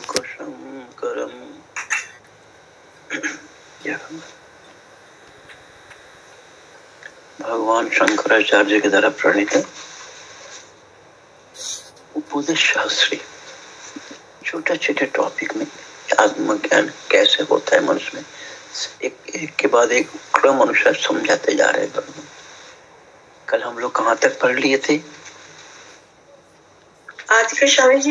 लोकशङ्करम् भगवान शंकराचार्य के द्वारा प्रणीत उपदेश शास्त्री छोटे छोटे टॉपिक में आत्मज्ञान कैसे होता है मनुष्य में एक, एक के बाद एक क्रम अनुसार समझाते जा रहे हैं कल हम लोग कहाँ तक पढ़ लिए थे? आज के स्वामी जी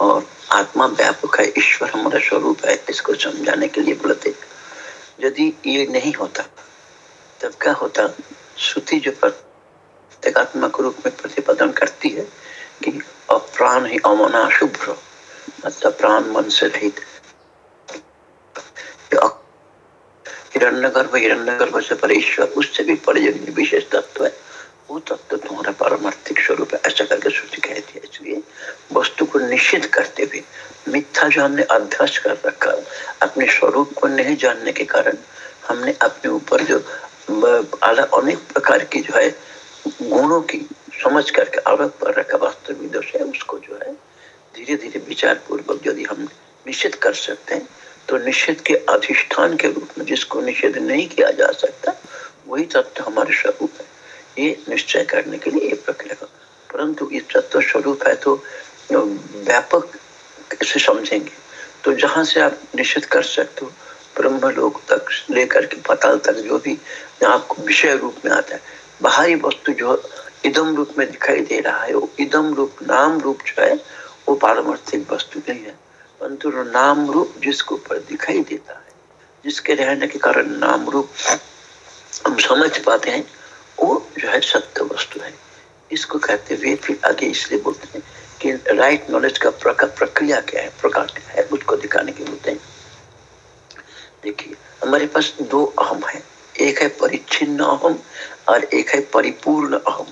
और आत्मा व्यापक है, ईश्वर हमारा स्वरूप है, इसको समझाने के लिए बोलते यदि ये नहीं होता, तब क्या होता? श्रुति जो प्रत्येगात्मक रूप में प्रतिपादन करती है कि अप्राण ही अमना शुभ्र मतलब प्राण मन से रहित। हिरण्य गर्भ हिरण्य गर्भ से पर ईश्वर, उससे भी परे जो विशेष तत्व है। वो तत्व तुम्हारा पारमार्थिक स्वरूप है। ऐसा करके श्रुति कहती है इसलिए वस्तु को निषेध करते हुए मिथ्या जो हमने अभ्यास कर रखा। अपने स्वरूप को नहीं जानने के कारण हमने अपने ऊपर जो अनेक प्रकार की जो है, गुणों की समझ करके आरोप पर रखा वास्तविक दोष है उसको जो है धीरे धीरे विचार पूर्वक यदि हम निषेध कर सकते हैं तो निषेध के अधिष्ठान के रूप में जिसको निषेध नहीं किया जा सकता, वही तत्व हमारे स्वरूप है। ये निश्चय करने के लिए प्रक्रिया परंतु ये तत्व स्वरूप है तो व्यापक से समझेंगे। तो जहाँ से आप निश्चित कर सकते हो, ब्रह्म लोक तक लेकर के पताल तक जो भी आपको विषय रूप में आता है बाहरी वस्तु जो इदम रूप में दिखाई दे रहा है, वो इदम रूप, नाम रूप जो है, वो पारमार्थिक वस्तु नहीं है। परंतु नाम रूप जिसको ऊपर दिखाई देता है, जिसके रहने के कारण नाम रूप हम समझ पाते हैं वो जो है सत्य वस्तु है। इसको कहते हुए फिर आगे इसलिए बोलते हैं कि राइट नॉलेज का प्रकार प्रक्रिया क्या है? प्रकार क्या है? उसको दिखाने के बोलते हैं। देखिए, हमारे पास दो अहम है। एक है परिच्छिन्न अहम और एक है परिपूर्ण अहम।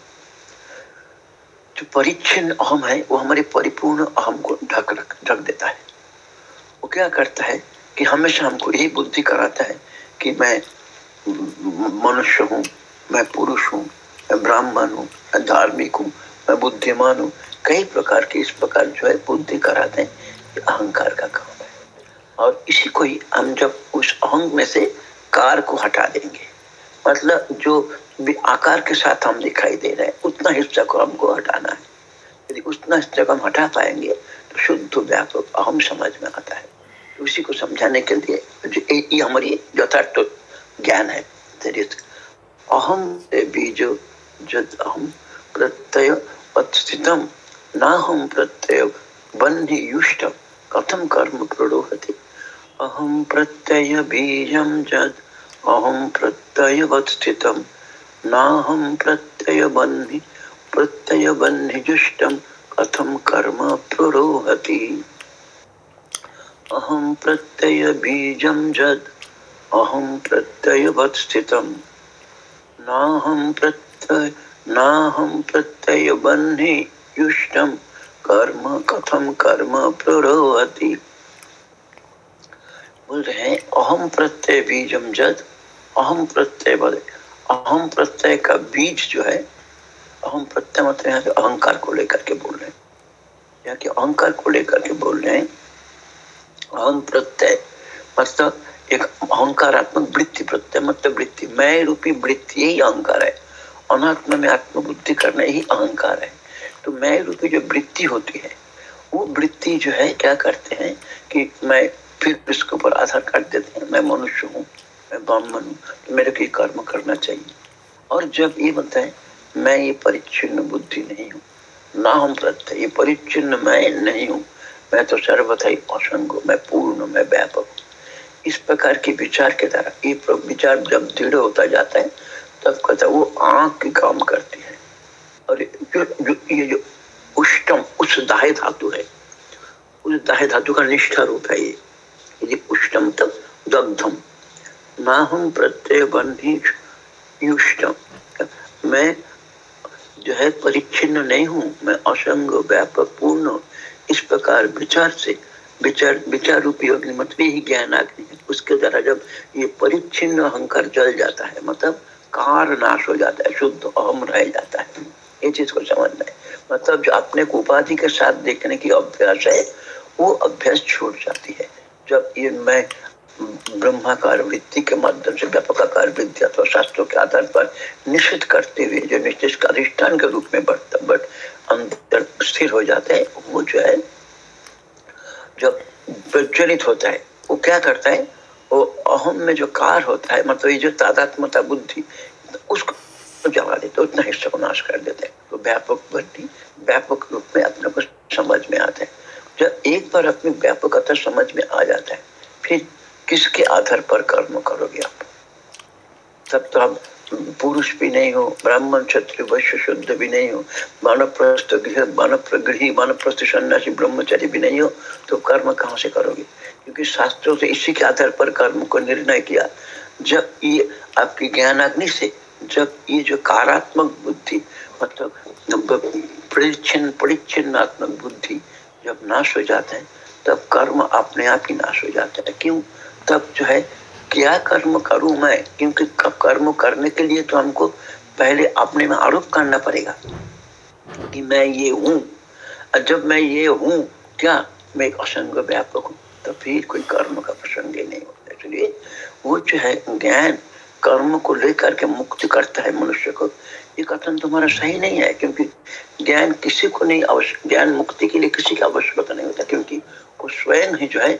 जो परिच्छिन्न अहम है, वो हमारे परिपूर्ण अहम को ढक रख, ढक देता है। वो क्या करता है कि हमेशा हमको यही बुद्धि कराता है कि मैं, मनुष्य हूँ मैं पुरुष हूँ, मैं ब्राह्मण हूँ, मैं धार्मिक हूँ, मैं बुद्धिमान हूँ। कई प्रकार के इस प्रकार जो है बुद्धि कराते हैं अहंकार का काम है। और इसी को ही हम जब उस अहंग में से कार को हटा देंगे मतलब जो आकार के साथ हम दिखाई दे रहे हैं, उतना हिस्सा को हमको हटाना है। यदि उतना हिस्सा को हम हटा पाएँगे तो शुद्ध व्यापक अहम समझ में आता है। तो उसी को समझाने के लिए ये हमारी यथार्थ ज्ञान है अहम बीज जद अहम प्रत्यय स्थितम नाहम प्रत्यय बन्धि युष्ट कथम कर्म प्रणोहति अहम प्रत्यय बीजम जद अहम प्रत्यय स्थितम नाहम प्रत्यय बन्धि प्रत्यय बन्धि जुष्टम कथम कर्म प्रोहति अहम प्रत्यय बीजम जद अहम प्रत्यय स्थितम नाहम प्रत्यय नाहम प्रत्यय बन्धि युष्टम कर्म कथम कर्म प्रोहति बोल रहे हैं अहम प्रत्यय बीजम जद अहम प्रत्यय बोले अहम प्रत्यय का बीज जो है अहम प्रत्यय मतलब यहाँ पे अहंकार को लेकर के बोल रहे हैं। यहाँ के अहंकार को लेकर के बोल रहे हैं अहम प्रत्यय। मतलब एक अहंकारात्मक वृत्ति प्रत्यय मतलब वृत्ति मैं रूपी वृत्ति, यही अहंकार है। अनात्म में आत्मबुद्धि करना यही अहंकार है। तो मैं रूपी जो वृत्ति होती है, वो वृत्ति जो है, क्या करते हैं कि मैं फिर इसके ऊपर आधार काट देते हैं, मैं मनुष्य हूँ, मैं ब्राह्मण हूँ तो मेरे को कर्म करना चाहिए। और जब ये बोलता है, मैं ये परिच्छिन्न बुद्धि नहीं हूँ, ना हम प्रत्यय, ये परिच्छिन्न मैं नहीं हूँ, मैं तो सर्वथा ही असंग मैं पूर्ण मैं व्यापक इस प्रकार के विचार के द्वारा ये विचार जब दृढ़ होता जाता है तब कहता वो आँख की काम करती है। और जो, जो ये जो उष्टम उस दाय धातु है उस दाहे धातु का निष्ठा रूप है ये। यदि उष्टम तब दग्धम। ना हम प्रत्यय बंधी युष्टम। मैं जो है परिच्छिन्न नहीं हूँ मैं असंग व्यापक पूर्ण इस प्रकार विचार से विचार विचार रूपी अग्निमत में ही ज्ञान आग्नि है उसके द्वारा जब ये परिच्छिन्न अहंकार जल जाता है मतलब कार नाश हो जाता है, शुद्ध अहम रह जाता है। ये चीज़ को समझना है। मतलब जो अपने को उपाधि के साथ देखने की अभ्यास है, वो अभ्यास छूट जाती है। जब ये मैं ब्रह्माकार वृत्ति के माध्यम से, व्यापकाकार वृद्धि अथवा शास्त्रों के आधार पर निश्चित करते हुए जो निश्चित अधिष्ठान के रूप में बढ़ता बट अंतर स्थिर हो जाता है, वो जो है जब प्रज्वलित होता है, वो क्या करता है? वो अहम में जो कार होता है मतलब ये जो तादात्मता बुद्धि, उसको जला देते, उतना हिस्सा को नाश कर देते हैं। तो व्यापक बुद्धि, व्यापक रूप में अपने को समझ में आता है। जब एक बार अपनी व्यापकता समझ में आ जाता है, फिर किसके आधार पर कर्म करोगे आप? तब तो आप पुरुष भी नहीं हो, ब्राह्मण, क्षत्रिय, वैश्य, शुद्ध भी नहीं हो मानव प्रस्थ गृह मानव प्रगृही मानव प्रस्थ सन्यासी, ब्रह्मचारी भी नहीं हो तो कर्म कहाँ से करोगे? क्योंकि शास्त्रों से इसी के आधार पर कर्म को निर्णय किया। जब ये आपकी ज्ञानाग्नि से, जब ये जो कारात्मक बुद्धि मतलब परिच्छिन्न, परिच्छिन्नात्मक बुद्धि जब नाश हो जाता है, तब कर्म अपने आप ही नाश हो जाता है। क्यों? तब जो है क्या कर्म करूँ मैं? क्योंकि कब कर्म करने के लिए तो हमको पहले अपने में आरोप करना पड़ेगा कि मैं ये हूँ। जब मैं ये हूँ, क्या? मैं एक असंग व्यापक हूँ। तो फिर कोई कर्म का प्रसंग ही नहीं होता। इसलिए वो जो है ज्ञान कर्म को लेकर के मुक्त करता है मनुष्य को, ये कथन तुम्हारा सही नहीं है। क्योंकि ज्ञान किसी को नहीं आवश्यक ज्ञान मुक्ति के लिए किसी की आवश्यकता नहीं होता। क्योंकि वो स्वयं ही जो है,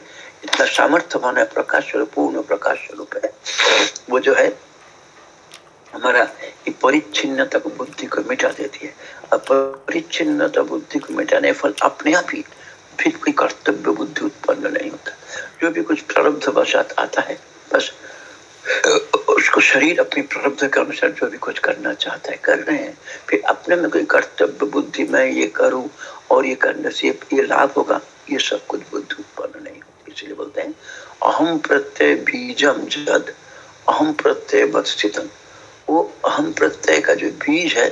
इतना सामर्थ्यवान है प्रकाश स्वरूप पूर्ण प्रकाश स्वरूप है। वो जो है, हमारा परिच्छिन्नता को बुद्धि को मिटा देती है। अब परिच्छिन्नता बुद्धि को मिटाने फल अपने आप ही फिर कोई कर्तव्य बुद्धि उत्पन्न नहीं होता। जो भी कुछ प्रारब्ध वशात आता है, बस, उसको शरीर अपनी प्रारब्ध के अनुसार जो भी कुछ करना चाहता है, कर रहे हैं। फिर अपने में कोई कर्तव्य बुद्धि, मैं ये करूँ और ये करने से ये लाभ होगा। ये सब कुछ बुद्धि उत्पन्न नहीं होती। इसलिए बोलते हैं अहम प्रत्यय बीजम जद अहम प्रत्यय स्थितम वो अहम प्रत्यय का जो बीज है,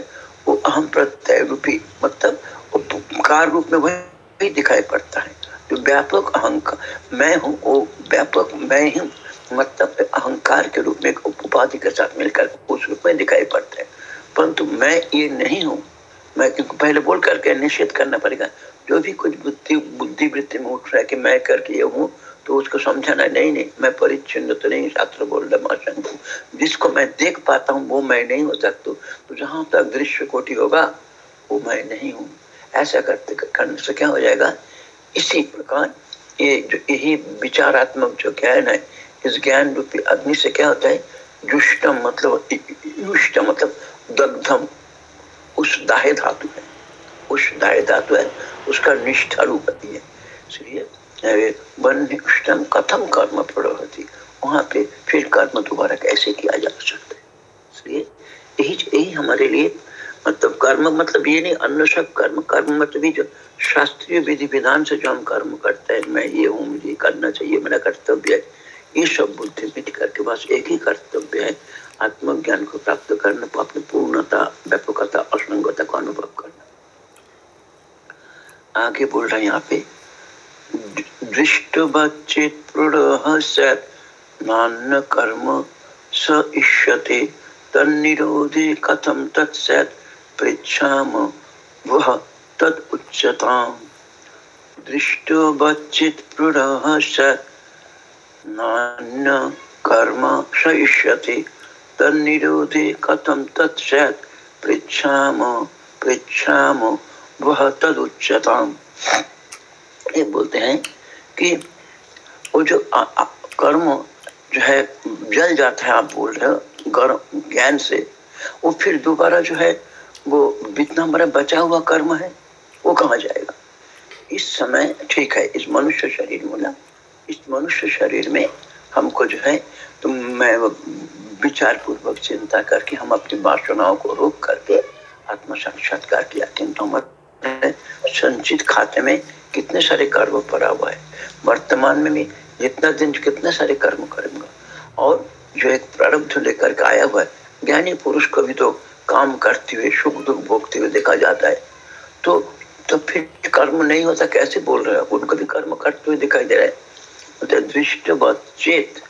वो अहम प्रत्यय रूपी मतलब कार रूप में वही दिखाई पड़ता है। जो व्यापक अहंकार मैं हूँ, वो व्यापक मैं ही मतलब अहंकार के रूप में उपाधि के साथ मिलकर उस रूप में दिखाई पड़ता है। परंतु मैं ये नहीं हूँ। मैं क्योंकि पहले बोल करके निश्चित करना पड़ेगा। जो भी कुछ बुद्धि बुद्धि वृत्ति में उठ रहा है कि मैं करके ये हूँ तो उसको समझाना नहीं नहीं, मैं परिच्छिन्न तो नहीं, शास्त्र बोल रहा माशंक जिसको मैं देख पाता हूँ, वो मैं नहीं हो सकता। तो जहाँ तक दृश्य कोटि होगा, वो मैं नहीं हूँ। ऐसा करते करने से क्या हो जाएगा? इसी प्रकार ये जो, यही विचारात्मक जो ज्ञान है, इस ज्ञान रूपी अग्नि से क्या होता है? जुष्टम मतलब युष्ट मतलब दग्धम। उस दाहे धातु है। उस दाहे धातु है। उसका निष्ठा रूप है। कथम कर्म प्रवृत्ति वहाँ पे फिर कर्म दोबारा कैसे किया जा सकता है? यही यही हमारे लिए मतलब कर्म मतलब ये नहीं, अन्य सब कर्म कर्म मतलब जो शास्त्रीय विधि विधान से जो हम कर्म करते हैं, मैं ये हूँ, मुझे करना चाहिए, मेरा कर्तव्य है, ये सब बुद्धि मिट करके बस एक ही कर्तव्य है। आत्मज्ञान को प्राप्त करने करना अपनी पूर्णता, व्यापकता असंगता को अनुभव करना आगे बोल रहे यहाँ पे, दृष्ट नान्न कर्म स इष्यते, तन्निरोधे कथम तत्सैत् पृच्छाम वह तद उच्चताम दृष्टवच्चित नान्न कर्म स इष्यते, तन्निरोधे कथम तत्सैत् पृच्छाम पृच्छाम। वह तद उच्चताम ये बोलते हैं कि वो जो कर्म जो है, जल जाता है, आप बोल रहे हो ज्ञान से, वो फिर दोबारा जो है, वो इतना बड़ा बचा हुआ कर्म है, वो कहाँ जाएगा? इस समय, ठीक है, इस मनुष्य शरीर में ना, इस मनुष्य शरीर में हमको जो है तो मैं विचार पूर्वक चिंता करके हम अपनी वासनाओं को रोक करके आत्म साक्षात्कार किया किंतु हमारे संचित खाते में कितने सारे कर्म पड़ा हुआ है। वर्तमान में भी जितना दिन कितने सारे कर्म करूँगा। और जो एक प्रारब्ध लेकर के आया हुआ है, ज्ञानी पुरुष को भी तो काम करते हुए, सुख दुख भोगते हुए देखा जाता है। तो तो फिर कर्म नहीं होता, कैसे बोल रहे हैं उनको भी कर्म करते हुए दिखाई दे रहे हैं। दृष्ट चेत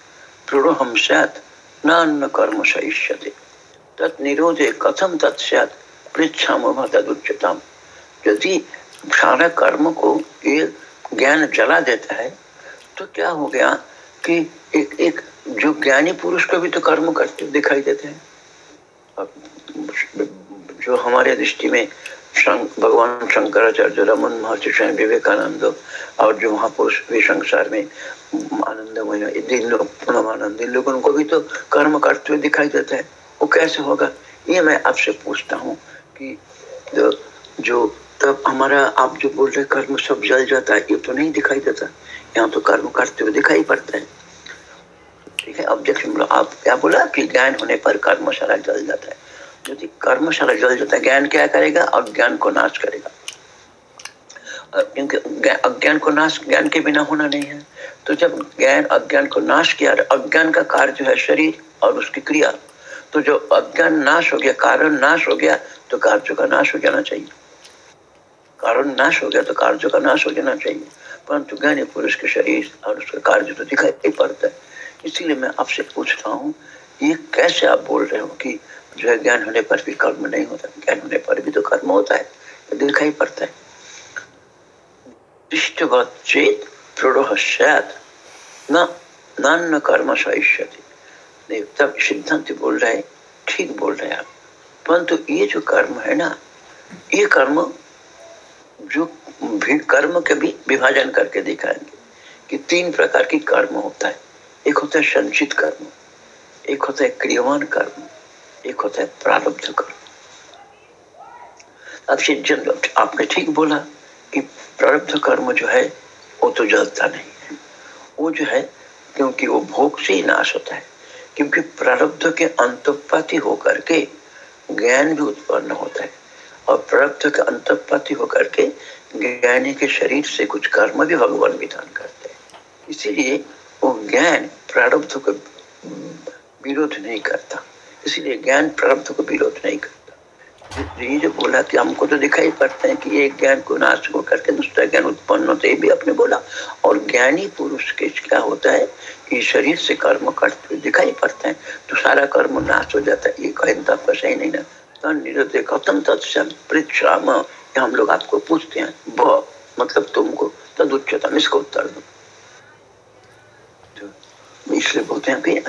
दृढ़ सैत न कर्म सहिष्यते। तत् निरोधे कथम तत्स्यात पृछाम तदुच्चताम यदि सारा कर्म को ये ज्ञान जला देता है तो क्या हो गया कि एक एक जो ज्ञानी पुरुष को भी तो कर्म करते दिखाई देते हैं? जो हमारे दृष्टि में भगवान शंकराचार्य, रमन महर्षि, स्वयं विवेकानंद और जो महापुरुष भी संसार में आनंद पूर्णमानंद इन लोगों को भी तो कर्म करते हुए दिखाई देता है। वो कैसे होगा? ये मैं आपसे पूछता हूँ कि जो तब हमारा आप जो बोल रहे कर्म सब जल जाता है, ये तो नहीं दिखाई देता। यहाँ तो कर्म करते हुए दिखाई पड़ता है। ठीक है, अब ऑब्जेक्शन आप क्या बोला कि ज्ञान होने पर कर्म सारा जल जाता है। यदि कर्म सारा जल जाता है, ज्ञान क्या करेगा? अज्ञान को नाश करेगा। क्योंकि अज्ञान को नाश, ज्ञान के बिना होना नहीं है। तो जब ज्ञान अज्ञान को नाश किया अज्ञान का कार्य जो है शरीर और उसकी क्रिया तो जो अज्ञान नाश हो गया, कारण नाश हो गया तो कार्य का नाश हो जाना चाहिए। कारण नाश हो गया तो कार्य का नाश हो जाना चाहिए। परंतु ज्ञानी पुरुष के शरीर और उसका कार्य तो दिखाई पड़ता। है इसीलिए मैं आपसे पूछता हूँ, ये कैसे आप बोल रहे हो कि जो है ज्ञान होने पर भी कर्म नहीं होता? ज्ञान होने पर भी तो कर्म होता है तो दिखाई पड़ता है। चेत न कर्म नहीं, तब सिद्धांत बोल रहे ठीक बोल रहे आप। परंतु ये जो कर्म है ना, ये कर्म जो भी कर्म के भी विभाजन करके दिखाएँगे कि तीन प्रकार की कर्म होता है। एक होता है संचित कर्म, एक होता है क्रियवान कर्म, एक होता है प्रारब्ध कर्म। अब जन आपने ठीक बोला कि प्रारब्ध कर्म जो है, वो तो जलता नहीं है। वो जो है, क्योंकि वो भोग से ही नाश होता है। क्योंकि प्रारब्ध के अंतपाती होकर के ज्ञान भी उत्पन्न होता है। और प्रारब्ध के अंतपाती होकर के ज्ञानी के शरीर से कुछ कर्म भी भगवान विधान करते हैं। इसीलिए वो ज्ञान प्रारब्ध को विरोध नहीं करता। इसीलिए ज्ञान प्रारब्ध को विरोध नहीं करता। जो बोला कि हमको तो दिखाई पड़ता है कि एक ज्ञान को नाश हो करके दूसरा ज्ञान उत्पन्न होता भी आपने बोला। और ज्ञानी पुरुष के क्या होता है कि शरीर से कर्म करते दिखाई पड़ता है तो सारा कर्म नाश हो जाता है। ये कहें तो आपका सही नहीं ना। निरुद्ध खत्म तत्म हम लोग आपको पूछते हैं ब मतलब तुमको तद उच्चतम इसको उत्तर दो। इसलिए बोलते हैं कि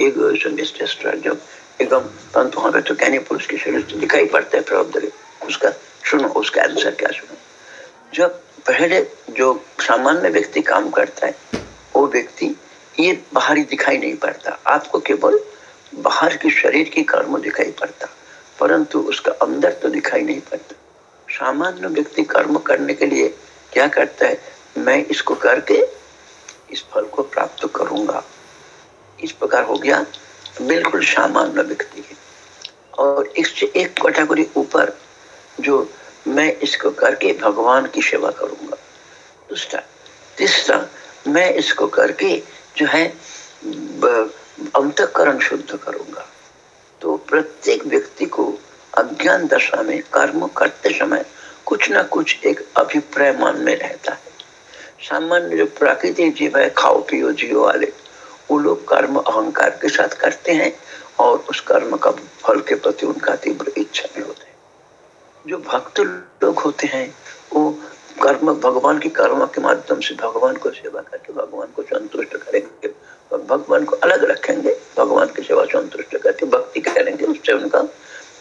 egoism is destroyed जब एगम परंतु हमें तो कहने पुरुष के शरीर से दिखाई पड़ता है उसका सुनो, उसका आंसर क्या सुनो? जब पहले जो सामान्य व्यक्ति काम करता है, वो व्यक्ति ये बाहरी दिखाई नहीं पड़ता। आपको केवल बाहर की शरीर की कर्म दिखाई पड़ता, परंतु उसका अंदर तो दिखाई नहीं पड़ता। सामान्य व्यक्ति कर्म करने के लिए क्या करता है? मैं इसको करके इस फल को प्राप्त करूँगा। इस प्रकार हो गया बिल्कुल सामान्य व्यक्ति है और इससे एक कैटेगरी ऊपर जो मैं इसको करके भगवान की सेवा करूँगा। दूसरा, तीसरा, मैं इसको करके जो है अंतकरण शुद्ध करूँगा। तो प्रत्येक व्यक्ति को अज्ञान दशा में, कर्म करते समय कुछ ना कुछ एक अभिप्राय मन में रहता है। सामान्य जो प्राकृतिक जीव है, खाओ, पियो, जियो वाले, वो लोग कर्म अहंकार के साथ करते हैं और उस कर्म का फल के प्रति उनका तीव्र इच्छा भी होता। है जो भक्त लोग होते हैं, वो कर्म, भगवान की कर्म के माध्यम से भगवान को सेवा करके, भगवान को संतुष्ट करेंगे भगवान को अलग रखेंगे, भगवान की सेवा संतुष्ट करके, भक्ति करेंगे, उससे उनका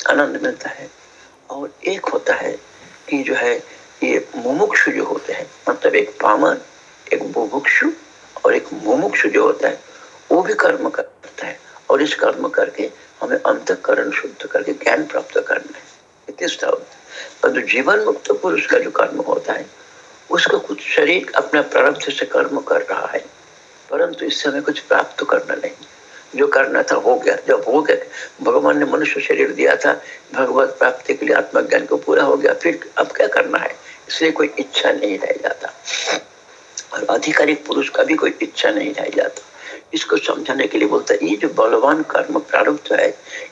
आनंद मिलता है। और एक होता है कि जो है, ये मुमुक्षु जो होते हैं मतलब एक पामर एक बुभुक्षु और एक मुमुक्षु जो होता है, वो भी कर्म करता है। और इस कर्म करके हमें अंतकरण शुद्ध करके ज्ञान प्राप्त करना है। होता है। परंतु जीवन मुक्त पुरुष का जो कर्म होता है, उसका कुछ शरीर अपने प्रारब्ध से कर्म कर रहा है। परंतु इससे हमें कुछ प्राप्त करना नहीं। जो करना था हो गया, जब हो गया, भगवान ने मनुष्य शरीर दिया था, भगवत प्राप्ति के लिए आत्मज्ञान को पूरा हो गया, फिर अब क्या करना है? इसलिए कोई इच्छा नहीं रह जाता। और आधिकारिक पुरुष का भी कोई इच्छा नहीं रह जाता। इसको समझाने के लिए बोलता है, ये जो बलवान कर्म प्रारब्ध है,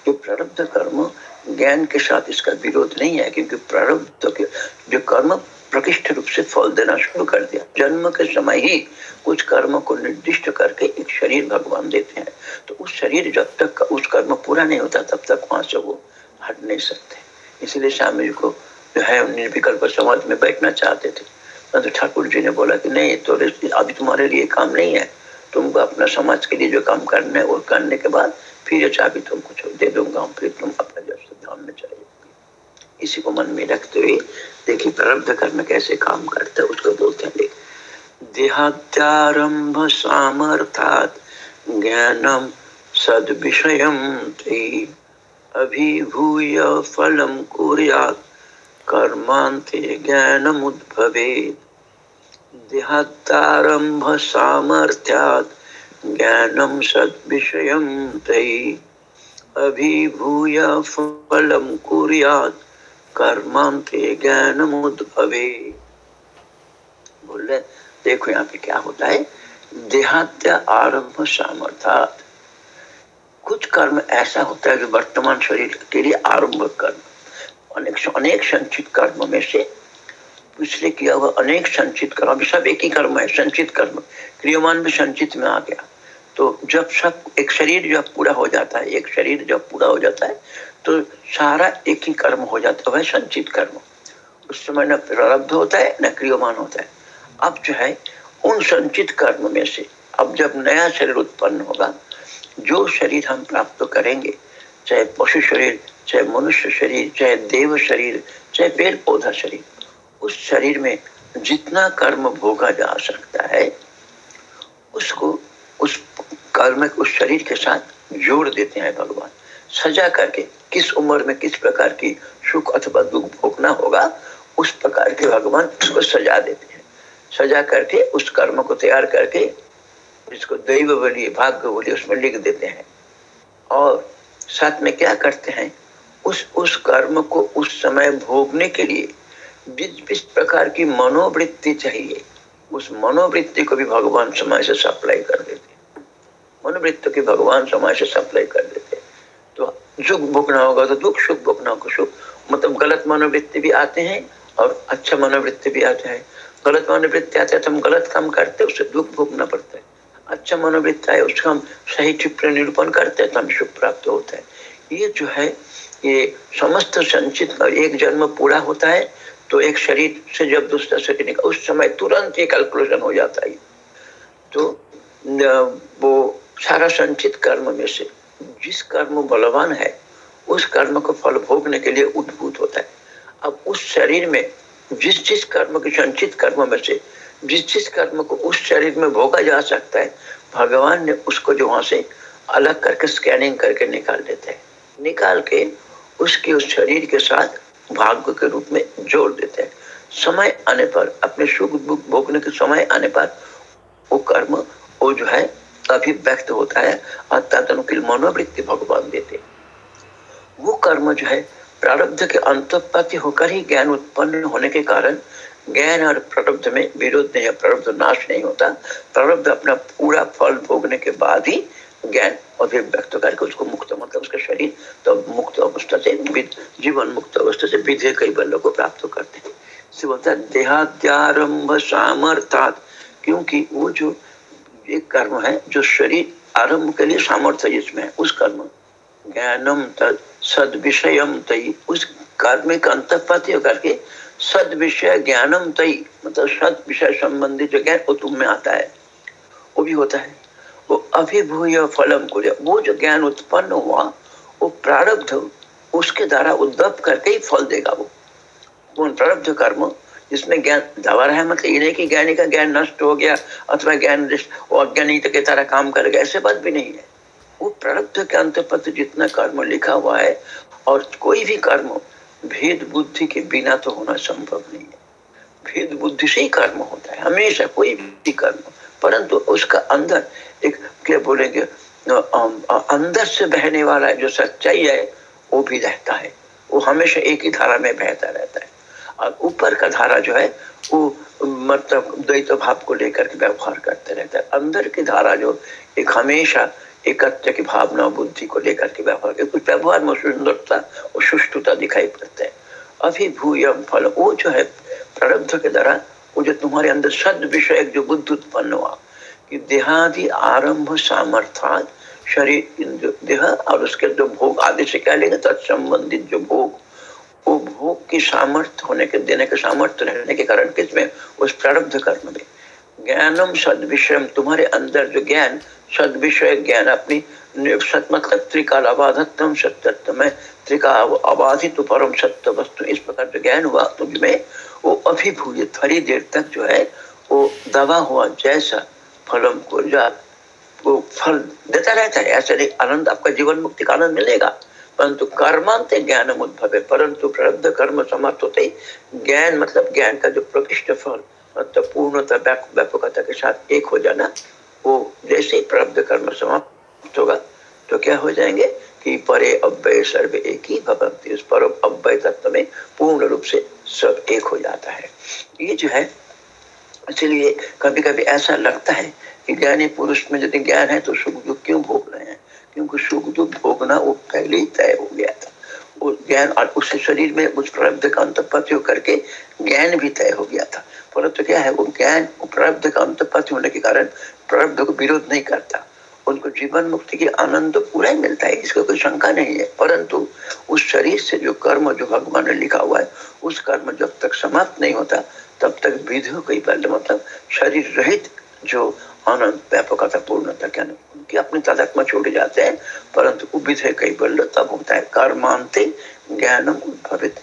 ये प्रारब्ध कर्म ज्ञान के साथ इसका विरोध नहीं है, क्योंकि प्रारब्ध के जो कर्म प्रकृष्ट रूप से फल देना शुरू कर दिया। जन्म के समय ही कुछ कर्म को निर्दिष्ट करके एक शरीर भगवान देते हैं। तो उस शरीर जब तक उस कर्म पूरा नहीं होता, तब तक वहाँ से वो हट नहीं सकते। इसलिए स्वामी जी को जो है निर्विकल्प समाज में बैठना चाहते थे। परंतु तो ठाकुर जी ने बोला कि नहीं तो अभी तुम्हारे लिए काम नहीं है। तुमको अपना समाज के लिए जो काम करना है, वो करने के बाद फिर ये चाबी तुमको दे दूँगा फिर तुम अपना जब धाम में चले इसी को मन में रखते हुए, देखिए, प्रारब्ध कर्म कैसे काम करता है, उसको बोलते हैं देहाद्यारंभ सामर्थात ज्ञानम सद विषय अभिभूय फलम कर्मांते ज्ञानमुद्भवेत् देहादारंभ सामर्थ्यात्, ज्ञानम सद्विषयं तै। अभिभूय फलम कुर्यात् कर्मांते ज्ञानमुद्भवे। बोल रहे देखो यहाँ पे क्या होता है देहाद्य आरंभ सामर्थ्यात कुछ कर्म ऐसा होता है जो वर्तमान शरीर के लिए आरंभ कर्म। अनेक अनेक संचित कर्म में से पिछले किया हुआ अनेक संचित कर्म, अभी सब एक ही कर्म है, संचित कर्म। क्रियमान भी संचित में आ गया। तो जब सब, एक शरीर जब पूरा हो जाता है, एक शरीर जब पूरा हो जाता है तो सारा एक ही कर्म हो जाता है संचित कर्म। उस समय न प्रारब्ध होता है, न क्रियमान होता है। अब जो है, उन संचित कर्म में से अब जब नया शरीर उत्पन्न होगा, जो शरीर हम प्राप्त करेंगे, चाहे पशु शरीर, चाहे मनुष्य शरीर, चाहे देव शरीर, चाहे पेड़ पौधा शरीर, उस शरीर में जितना कर्म भोगा जा सकता है, उसको उस कर्म, उस शरीर के साथ जोड़ देते हैं भगवान। सजा करके किस उम्र में किस प्रकार की सुख अथवा दुख भोगना होगा, उस प्रकार के भगवान उसको सजा देते हैं। सजा करके उस कर्म को तैयार करके जिसको दैव बोलिए, भाग्य बोलिए उसमें लिख देते हैं। और साथ में क्या करते हैं, उस उस कर्म को उस समय भोगने के लिए जिस जिस प्रकार की मनोवृत्ति चाहिए, उस मनोवृत्ति को भी भगवान समय से सप्लाई कर देते हैं। मनोवृत्ति की भगवान समय से सप्लाई कर देते सुख भोगना होगा तो दुख, सुख भोगना होगा सुख। मतलब गलत मनोवृत्ति भी आते हैं और अच्छा मनोवृत्ति भी आता हैं। गलत मनोवृत्ति आते हैं तो हम गलत काम करते हैं, उससे दुख भोगना पड़ता है। अच्छा मनोवृत्ति है उसका हम सही टिप्पणी निरूपण करते हैं तो हम सुख प्राप्त होता है। ये जो है, ये समस्त संचित एक जन्म पूरा होता है तो एक शरीर से जब दूसरा शरीर निकल, उस समय तुरंत ये कैलकुलेशन हो जाता है। तो वो सारा संचित कर्म में से जिस कर्म बलवान है, उस कर्म को फल भोगने के लिए उद्भूत होता है। अब उस शरीर में, जिस जिस कर्म के संचित कर्म में से, जिस जिस कर्म को उस शरीर में भोगा जा सकता है, भगवान ने उसको जो वहाँ से अलग करके स्कैनिंग करके निकाल देते हैं। निकाल के उसके उस शरीर के साथ भाग्य के रूप में जोड़ देते हैं। समय आने पर, अपने सुख भोगने के समय आने पर, वो कर्म, वो जो है अभिव्यक्त होता है और तदनुकूल मनोवृत्ति भगवान देते वो कर्म जो है, प्रारब्ध के अंतपाती होकर ही ज्ञान उत्पन्न होने के कारण, ज्ञान और प्रारब्ध में विरोध नहीं है प्रारब्ध नाश नहीं होता। प्रारब्ध अपना पूरा फल भोगने के बाद ही ज्ञान अभिव्यक्त करके उसको मुक्त मतलब उसका शरीर तो मुक्त अवस्था से जीवन मुक्त अवस्था से विधेय कई बलों को प्राप्त करते हैं। देहाद्यारंभ सामर्थात क्योंकि वो जो एक कर्म है जो शरीर आरंभ के लिए सामर्थ्य जिसमें उस कर्म। ज्ञानम तद सद विषयम तई उस कर्म का अंतपाती करके सद विषय ज्ञानम तई मतलब सद विषय संबंधित जो ज्ञान वो तुम में आता है, वो भी होता है। वो अभिभूय फलम को वो जो ज्ञान उत्पन्न हुआ, वो प्रारब्ध उसके द्वारा उद्भव करके ही फल देगा वो। वो प्रारब्ध कर्म जिसमें ज्ञान, दवा रहा है मतलब ये नहीं कि ज्ञानी का ज्ञान नष्ट हो गया, अथवा ज्ञान अज्ञानी के तरह काम कर गया, ऐसे बात भी नहीं है। वो प्रारब्ध के अंतपत्र जितना कर्म लिखा हुआ है, और कोई भी कर्म भेद बुद्धि के बिना तो होना संभव नहीं है। भेद बुद्धि से ही कर्म होता है, हमेशा कोई भी कर्म, परंतु उसका अंदर एक, क्या बोलेंगे अंदर से बहने वाला जो सच्चाई है, वो भी रहता है। वो हमेशा एक ही धारा में बहता रहता है। और ऊपर का धारा जो है, वो मतलब द्वैत भाव को लेकर के व्यवहार करते रहता है। अंदर की धारा जो एक हमेशा एकत्र की भावना बुद्धि को लेकर के व्यवहार कुछ व्यवहार में सुंदरता और सुष्टुता दिखाई पड़ता है। अभी भूयम फल, वो जो है प्रारब्ध के द्वारा, वो जो तुम्हारे अंदर सद विषय जो बुद्ध उत्पन्न हुआ कि देहादि आरंभ सामर्थ्यात शरीर देह और उसके जो भोग आदि से कह लेंगे, तत्संबंधित जो भोग वो भोग की सामर्थ्य होने के, देने के सामर्थ्य रहने के कारण किसमें उस प्रारब्ध कर्म में। ज्ञानम सद तुम्हारे अंदर जो ज्ञान सद ज्ञान अपनी त्रिकाल अबाधत्म सत्यत्व में त्रिका अबाधित परम सत्य वस्तु, इस प्रकार जो ज्ञान हुआ तुम्हें वो अभिभूय थोड़ी देर तक जो है, वो दबा हुआ जैसा फलम को, जा वो फल देता रहता है, ऐसे नहीं, आनंद, आपका जीवन मुक्ति का आनंद मिलेगा। परंतु कर्मांत ज्ञान उद्भव है परंतु प्रारब्ध कर्म समाप्त होते ही ज्ञान मतलब ज्ञान का जो प्रकृष्ट फल मतलब पूर्णता व्यापकता के साथ एक हो जाना, वो जैसे ही प्रारब्ध कर्म समाप्त होगा तो क्या हो जाएँगे कि परे अव्यय सर्व एक ही भगवती उस पर अव्यय तत्व में पूर्ण रूप से सब एक हो जाता है। ये जो है, इसलिए कभी कभी ऐसा लगता है कि ज्ञानी पुरुष में यदि ज्ञान है तो सुख दुख क्यों भोग रहे हैं? क्योंकि सुख दुख भोगना वो पहले ही तय हो गया था। वो ज्ञान और उससे शरीर में उस प्रारब्ध का अंतपत्य करके ज्ञान भी तय हो गया था। परंतु तो क्या है, वो ज्ञान प्रारब्ध का अंतपत्य होने के कारण प्रारब्ध को विरोध नहीं करता। उनको जीवन मुक्ति के आनंद पूरा ही मिलता है, इसको कोई शंका नहीं है। परंतु उस शरीर से जो कर्म, जो भगवान ने लिखा हुआ है, उस कर्म जब तक समाप्त नहीं होता, तब तक विधि कई बार मतलब शरीर रहित जो आनंद व्यापकता पूर्णता के क्या उनकी अपनी तदात्मा छोड़े जाते हैं, परंतु उबित है कई बल तब होता है कर्मांते ज्ञानम उद्भवित।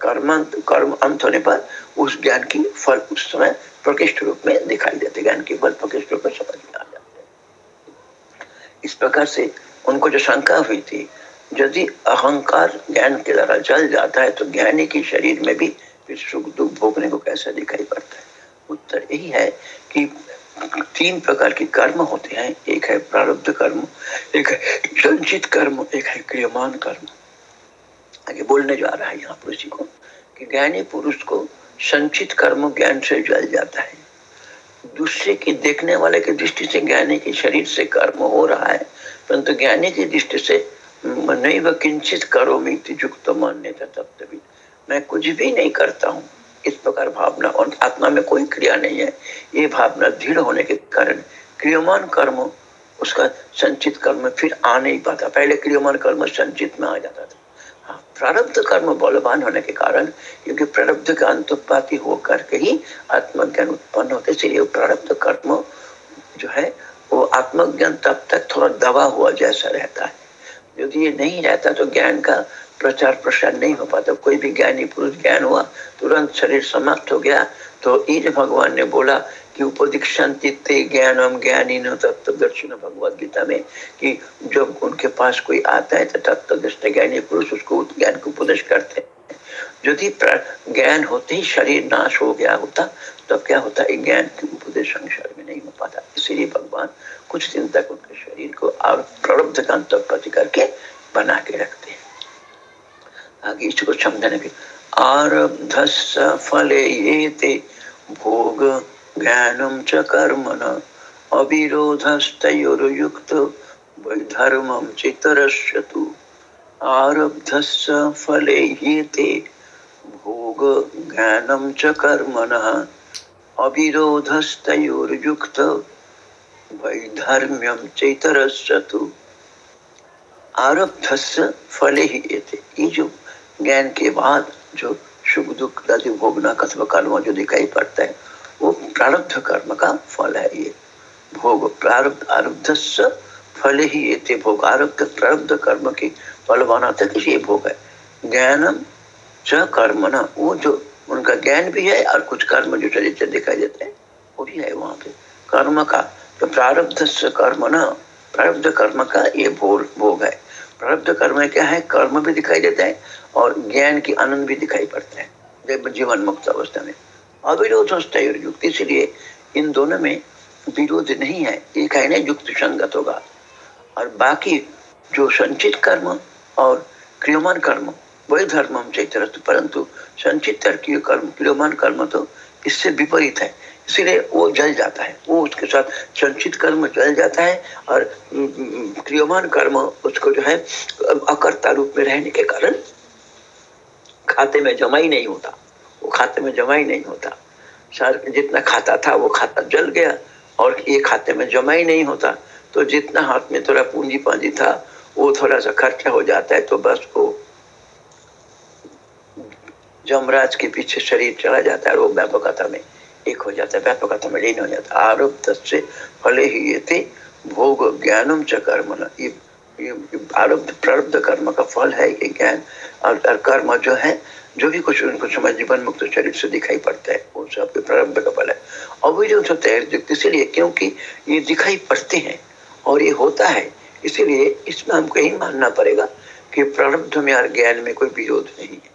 कर्मांत, कर्म अंत होने पर उस ज्ञान की फल उस समय प्रकृष्ट रूप में दिखाई देते। ज्ञान की फल प्रकृष्ट रूप में समझ में आ जाते इस प्रकार से उनको जो शंका हुई थी, यदि अहंकार ज्ञान के द्वारा जल जाता है तो ज्ञानी के शरीर में भी सुख दुख भोगने को कैसा दिखाई पड़ता है? उत्तर यही है कि तीन प्रकार के कर्म होते हैं। एक है प्रारब्ध कर्म, एक है संचित कर्म, एक है क्रियमान कर्म। आगे बोलने जा रहा है यहाँ ऋषि को कि ज्ञानी पुरुष को संचित कर्म ज्ञान से जल जाता है। दूसरे की देखने वाले की दृष्टि से ज्ञानी के शरीर से कर्म हो रहा है, परंतु ज्ञानी की दृष्टि से नहीं, वह किंचित करो मित्र मान्य तब तभी मैं कुछ भी नहीं करता हूँ। इस प्रकार भावना और आत्मा में कोई क्रिया नहीं है। ये भावना दृढ़ होने के कारण क्रियमान कर्म उसका संचित कर्म फिर आ नहीं पाता। पहले क्रियमान कर्म संचित में आ जाता था। हाँ, प्रारब्ध कर्म बलवान होने के कारण क्योंकि प्रारब्ध का अंतपाती हो करके ही आत्मज्ञान उत्पन्न होते इसलिए प्रारब्ध कर्म जो है वो आत्मज्ञान तब तक थोड़ा दबा हुआ जैसा रहता है। यदि ये नहीं रहता तो ज्ञान का प्रचार प्रसार नहीं हो पाता। कोई भी ज्ञानी पुरुष ज्ञान हुआ, तुरंत शरीर समाप्त हो गया तो ईज भगवान ने बोला कि उपदीक्षांतित्ते ज्ञानम ज्ञानी न भगवत गीता में कि जब उनके पास कोई आता है तो तत्व दृष्टि ज्ञानी पुरुष उसको ज्ञान को उपदेश करते हैं। यदि ज्ञान होते ही शरीर नाश हो गया होता तो क्या होता? है ज्ञान की उपदेश संसार में नहीं हो पाता। इसीलिए भगवान कुछ दिन तक उनके शरीर को और प्रलब्ध का अंतपति करके बना के रखते हैं। आगे इसको समझने के आरब्ध फले ये ते, भोग ज्ञानम च कर्मण। अविरोधस्तयोरुयुक्त वैधर्मं चितरस्य तु आरब्धस्य फले ये ते, भोग ज्ञानम च कर्मणः। अविरोधस्तयोरुयुक्त वैधर्म्यम चैतरस्य तु आरब्धस्य फले ही ये जो ज्ञान के बाद जो सुख दुख आदि भोगना कथवा कर्म जो दिखाई पड़ता है, वो प्रारब्ध कर्म का फल है ये। भोग प्रारब्ध आरब्ध फल ही ये थे। भोग आरब्ध, प्रारब्ध कर्म की फल बनाते किसी भोग है। ज्ञानम च कर्म न वो जो उनका ज्ञान भी है और कुछ कर्म जो चरित्र दिखाई देते हैं, वो भी है वहाँ पे। कर्म का तो प्रारब्ध कर्म न प्रारब्ध कर्म का ये भोग भोग है। प्रारब्ध कर्म क्या है? कर्म भी दिखाई देता है और ज्ञान की आनंद भी दिखाई पड़ता है जीवन मुक्त अवस्था में। अविरोध युक्त, इसलिए इन दोनों में विरोध नहीं है। एक है ना, युक्त संगत होगा। और बाकी जो संचित कर्म और क्रियमान कर्म, वही धर्म हम चैतरस्त परंतु संचित कर्म क्रियमान कर्म तो इससे विपरीत है। इसीलिए वो जल जाता है। वो उसके साथ संचित कर्म जल जाता है और क्रियमान कर्म उसको जो है, अकर्ता रूप में रहने के कारण खाते में जमा ही नहीं होता। वो खाते में जमा ही नहीं होता। सर, जितना खाता था, वो खाता जल गया और ये खाते में जमा ही नहीं होता। तो जितना हाथ में थोड़ा पूंजी पांजी था, वो थोड़ा सा खर्चा हो जाता है तो बस वो जमराज के पीछे शरीर चला जाता है और वो व्यापकता में एक हो जाता है व्यापकता में लीन हो जाता है। आरोप से फले ही ये थे भोग ज्ञानम च कर्म ये आरब्ध प्रारब्ध कर्म का फल है ये ज्ञान और, कर्म जो है जो भी कुछ उनको समय जीवन मुक्त शरीर से दिखाई पड़ता है वो सब प्रारब्ध का फल है। और वो जो होता है इसीलिए क्योंकि ये दिखाई पड़ते हैं और ये होता है इसीलिए इसमें हमको यही मानना पड़ेगा कि प्रारब्ध में और ज्ञान में कोई विरोध नहीं है।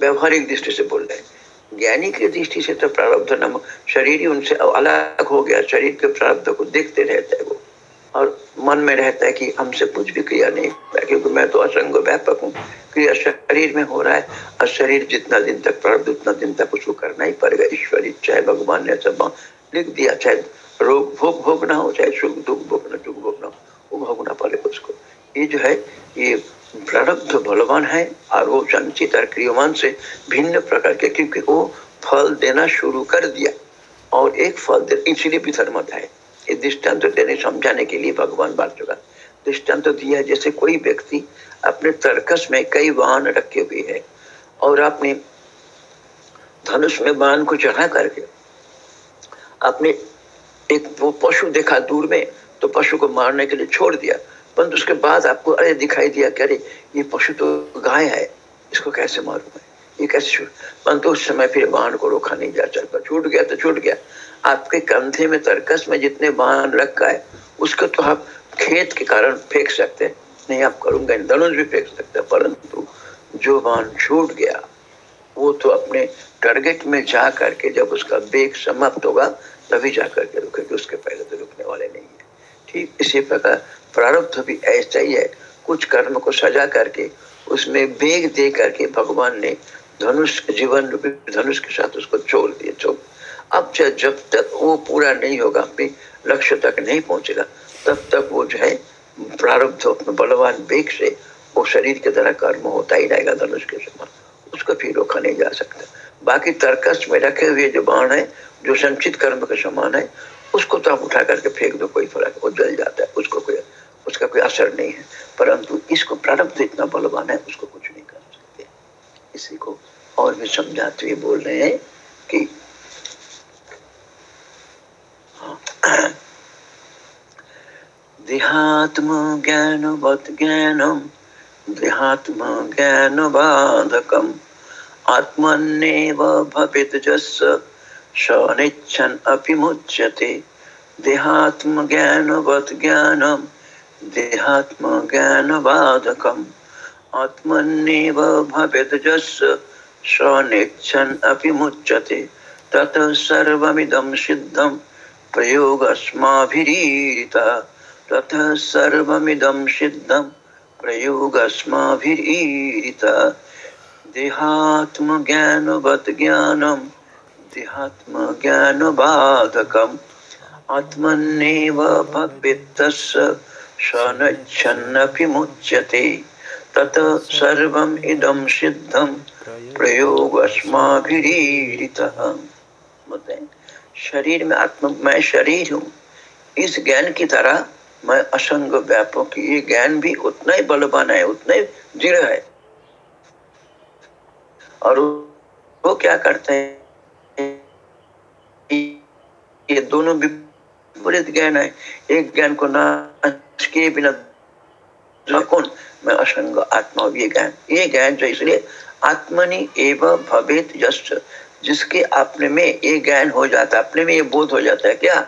व्यवहारिक दृष्टि से बोल रहे हैं। ज्ञानी की दृष्टि से तो प्रारब्ध नाम शरीर ही उनसे अलग हो गया शरीर के प्रारब्ध को देखते रहता है वो। और मन में रहता है कि हमसे कुछ भी क्रिया नहीं क्योंकि मैं तो असंग व्यापक हूँ। क्रिया शरीर में हो रहा है और शरीर जितना दिन तक प्रारब्ध, उतना दिन तक उसको करना ही पड़ेगा। ईश्वर इच्छा है भगवान ने सब लिख दिया, चाहे रोग, भोग भोगना हो, चाहे सुख, दुख भोगना दुख भोगना हो, वो भोगना पड़ेगा उसको। ये जो है, ये प्रारब्ध बलवान है, और वो संचित और क्रियमान से भिन्न प्रकार के, क्योंकि वो फल देना शुरू कर दिया। और एक फल दे, इसीलिए भी धर्म है। ये दृष्टांत देने, समझाने के लिए भगवान बात चुका दृष्टांत दिया जैसे कोई व्यक्ति अपने तर्कस में कई वाहन रखे हुए है और आपने धनुष में बाण को चढ़ा करके आपने एक वो पशु देखा दूर में तो पशु को मारने के लिए छोड़ दिया। परंतु उसके बाद आपको अरे दिखाई दिया कि अरे ये पशु तो गाय है, इसको कैसे मारू मैं? ये कैसे छूट परंतु उस समय फिर बाण को रोका नहीं जा सकता। छूट गया तो छूट गया। आपके कंधे में तरकस में जितने बाण रखा है उसको तो आप खेत के कारण फेंक सकते हैं। नहीं, आप करूँगा धनुष भी फेंक सकते हैं, परंतु जो बाण छूट गया, वो तो अपने टारगेट में जा करके जब उसका बेग समाप्त होगा, तभी जा करके रुकेगी उसके पहले तो रुकने वाले नहीं है। ठीक, इसी प्रकार प्रारब्ध भी ऐसा ही है। कुछ कर्म को सजा करके, उसमें बेग दे करके भगवान ने धनुष, जीवन रूपी धनुष के साथ उसको छोड़ दिया छोड़ अब जब तक वो पूरा नहीं होगा, अपने लक्ष्य तक नहीं पहुंचेगा, तब तक वो जो है, प्रारब्ध अपने बलवान बेग से वो शरीर के तरह कर्म होता ही रहेगा धनुष के समान। उसको फिर रोका नहीं जा सकता। बाकी तर्कस में रखे हुए जो बाण है, जो संचित कर्म के समान है, उसको तो आप उठा करके फेंक दो, कोई फ़र्क, वो जल जाता है, उसको कोई, उसका कोई असर नहीं है। परंतु इसको प्रारब्ध इतना बलवान है, उसको कुछ नहीं कर सकते। इसी को और भी समझाते हुए बोल रहे हैं कि देहात्म ज्ञानवत ज्ञानम, देहात्म ज्ञानबाधकम आत्मन्नेव भवेत जस्य सनिच्छन् अपि मुच्यते। देहात्म ज्ञानवत ज्ञानम, देहात्म ज्ञानबाधकम आत्मन्नेव भवेत जस्य सनिच्छन् अपि मुच्यते। ततः सर्वमिदं सिद्धं प्रयोगस्माभिरीरिता ततः सर्वमिदं सिद्धं प्रयोगस्माभिरीरिता देहात्मज्ञानवत् ज्ञानं देहात्मज्ञानबाधकम्, आत्मन्नेव भवेत्तस्य सनच्छन्नपि मुच्यते। तत सर्वम् इदं सिद्धं प्रयोगस्माभिरीरितः शरीर में आत्म मैं शरीर हूँ। इस ज्ञान की तरह मैं असंग व्यापक ये ज्ञान भी उतना ही बलवान है, उतना ही दृढ़ है। और वो क्या करते हैं? ये दोनों विपरीत ज्ञान है। एक ज्ञान को नाश किए बिना कौन? मैं असंग आत्मा ये ज्ञान। ये ज्ञान जो इसलिए आत्मनि एवं भवेत जस्ट जिसके अपने में ये ज्ञान हो जाता है, अपने में ये बोध हो जाता है, क्या?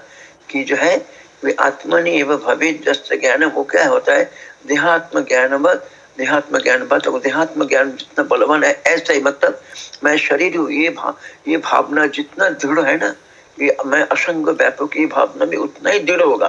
कि जो है, वे आत्मनि एवं भव्य जस्त ज्ञान वो क्या होता है? देहात्म ज्ञान देहात्म ज्ञान तो देहात्म ज्ञान जितना बलवान है, ऐसा ही मतलब मैं शरीर हूँ, ये भाव ये भावना जितना दृढ़ है ना, ये मैं असंग व्यापक, ये भावना भी उतना ही दृढ़ होगा।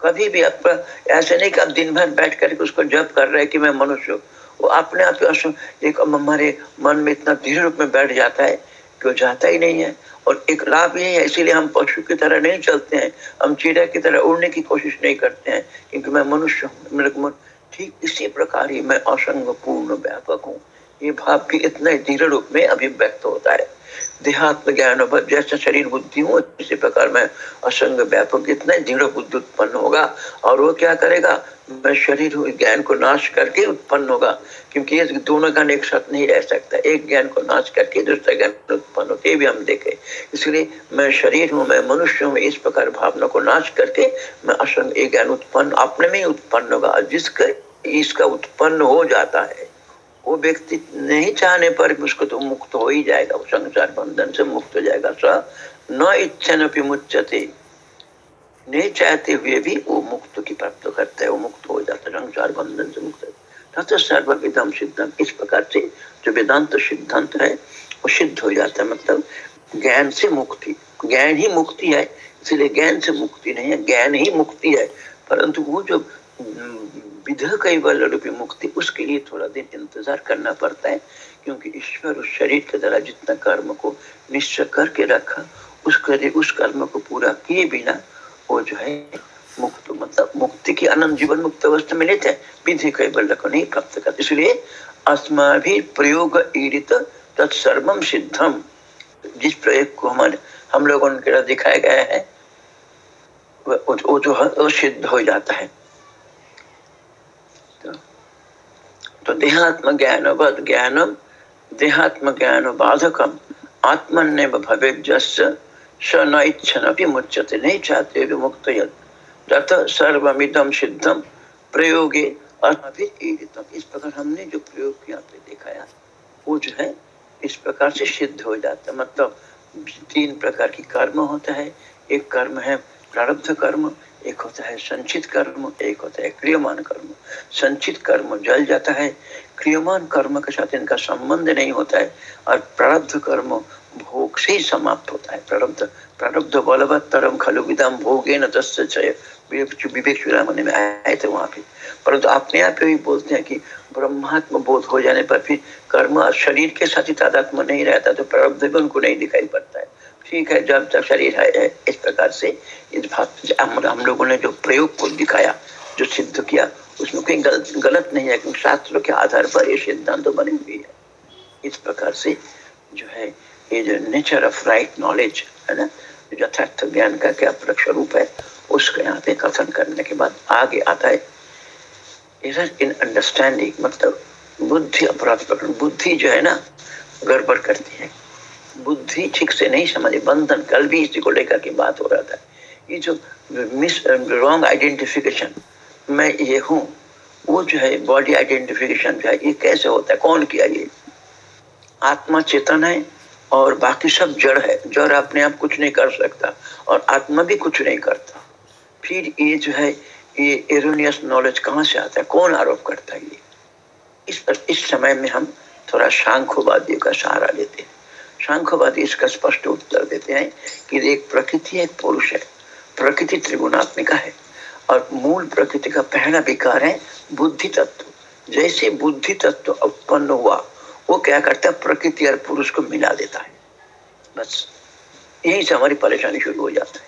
कभी भी आप, ऐसे नहीं कि आप दिन भर बैठ करके उसको जप कर रहे हैं कि मैं मनुष्य हूँ, वो अपने आप एक हमारे मन में इतना धीरे रूप में बैठ जाता है वो जाता ही नहीं है? और एक लाभ ये है, इसीलिए हम पशु की तरह नहीं चलते हैं। हम चिड़िया की तरह उड़ने की कोशिश नहीं करते हैं, क्योंकि मैं मनुष्य हूँ। ठीक इसी प्रकार ही मैं असंग, पूर्ण, व्यापक हूँ। ये भाव भी इतना धीरे रूप में अभिव्यक्त होता है। देहात्म ज्ञान जैसा शरीर बुद्धि हूँ इसी प्रकार में असंग व्यापक इतना दृढ़ बुद्धि उत्पन्न होगा। और वो क्या करेगा? मैं शरीर ज्ञान को नाश करके उत्पन्न होगा। क्योंकि ये दोनों ज्ञान एक साथ नहीं रह सकता। एक ज्ञान को नाश करके दूसरा ज्ञान उत्पन्न होते भी हम देखे। इसलिए मैं शरीर हूँ, मैं मनुष्य हूँ, इस प्रकार भावना को नाश करके मैं असंग ज्ञान उत्पन्न, अपने में ही उत्पन्न होगा। जिसका, इसका उत्पन्न हो जाता है। वो व्यक्ति नहीं चाहने पर भी उसको तो मुक्त हो ही जाएगा वो संसार बंधन से मुक्त हो जाएगा। स न इच्छन मुच्यते। नहीं चाहते हुए भी वो मुक्त की प्राप्त करता है, वो मुक्त हो जाता है संसार बंधन से मुक्त तथा सर्वविदम सिद्धम इस प्रकार से जो वेदांत सिद्धांत है, वो सिद्ध हो जाता है। मतलब ज्ञान से मुक्ति। ज्ञान ही मुक्ति है, इसलिए ज्ञान से मुक्ति नहीं है, ज्ञान ही मुक्ति है। परंतु वो जो विध कैवल्य रूपी मुक्ति, उसके लिए थोड़ा दिन इंतज़ार करना पड़ता है, क्योंकि ईश्वर उस शरीर के द्वारा जितना कर्म को निश्चय करके रखा उस करे उस कर्म को पूरा किए बिना वो जो है मुक्त मतलब मुक्ति की अनंत जीवन मुक्त अवस्था में लेते हैं। विधि कैबल्य को नहीं प्राप्त करते। इसलिए अस्मा भी प्रयोग ईडित तत्सर्वम सिद्धम जिस प्रयोग को हमारे, हम लोगों के दिखाया गया है वो जो है, वो सिद्ध हो जाता है। तो देहात्म ज्ञान ज्ञानम देहात्म ज्ञान बाधकम आत्मन्य भवे स न इच्छन अभी मुच्यते नहीं चाहते भी मुक्त तथ सर्वमिदम सिद्धम प्रयोगे इस प्रकार हमने जो प्रयोग यहाँ पे दिखाया वो जो है, इस प्रकार से सिद्ध हो जाता है। मतलब तीन प्रकार की कर्म होता है। एक कर्म है प्रारब्ध कर्म एक होता है संचित कर्म, एक होता है क्रियमान कर्म। संचित कर्म जल जाता है क्रियमान कर्म के साथ इनका संबंध नहीं होता है, और प्रारब्ध कर्म भोग से ही समाप्त होता है। प्रारब्ध प्रारब्ध बलवत्तरम खलु विदम भोगे न विवेक चुरामने में आए थे वहाँ पे। परंतु अपने आप ही बोलते हैं कि ब्रह्मात्म बोध हो जाने पर फिर कर्म शरीर के साथ ही तादात्म नहीं रहता तो प्रारब्ध भी उनको नहीं दिखाई पड़ता है। ठीक है जब तक शरीर है इस प्रकार से इस हम, हम लोगों ने जो प्रयोग को दिखाया जो सिद्ध किया उसमें कोई गल, गलत नहीं है क्योंकि शास्त्रों के आधार पर ये सिद्धांत तो बने हुए है। इस प्रकार से जो है ये जो नेचर ऑफ़ राइट नॉलेज है ना यथार्थ ज्ञान का क्या प्रक्ष रूप है उसको यहाँ पे कथन करने के बाद आगे आता है। इन अंडरस्टैंडिंग मतलब बुद्धि अपराध प्रकरण बुद्धि जो है ना गड़बड़ करती है। बुद्धि ठीक से नहीं समझे, बंधन कल भी इसी को लेकर के बात हो रहा था। ये जो मिस रॉन्ग आइडेंटिफिकेशन मैं ये हूँ, वो जो है बॉडी आइडेंटिफिकेशन जो है, ये कैसे होता है? कौन किया ये? आत्मा चेतन है और बाकी सब जड़ है। जड़ अपने आप कुछ नहीं कर सकता और आत्मा भी कुछ नहीं करता। फिर ये जो है, ये एरोनियस नॉलेज कहाँ से आता है? कौन आरोप करता है ये? इस पर इस समय में हम थोड़ा शांखोवादियों का सहारा लेते हैं। शंखवादी इसका स्पष्ट उत्तर देते हैं कि एक प्रकृति एक पुरुष है। प्रकृति त्रिगुणात्मिका है और मूल प्रकृति का पहला विकार है बुद्धि तत्व जैसे बुद्धि तत्व उत्पन्न हुआ, वो क्या करता है? प्रकृति और पुरुष को मिला देता है। बस, यही से हमारी परेशानी शुरू हो जाता है।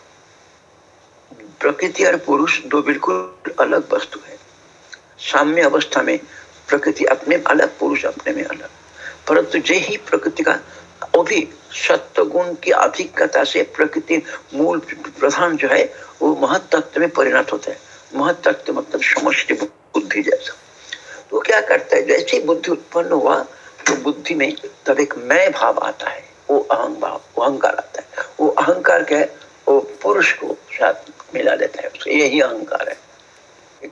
प्रकृति और पुरुष दो बिल्कुल अलग वस्तु है। साम्य अवस्था में प्रकृति अपने अलग, पुरुष अपने में अलग। परंतु जे ही प्रकृति का वो भी सत्य गुण की अधिकता से प्रकृति मूल प्रधान जो है, वो महत्व में परिणत होता है। महत्व मतलब समष्टि बुद्धि जैसा। तो क्या करता है? जैसे बुद्धि उत्पन्न हुआ तो बुद्धि में तब एक मैं भाव आता है। वो अहंग भाव, वो अहंकार आता है। वो अहंकार के वो पुरुष को साथ मिला लेता है। यही अहंकार है।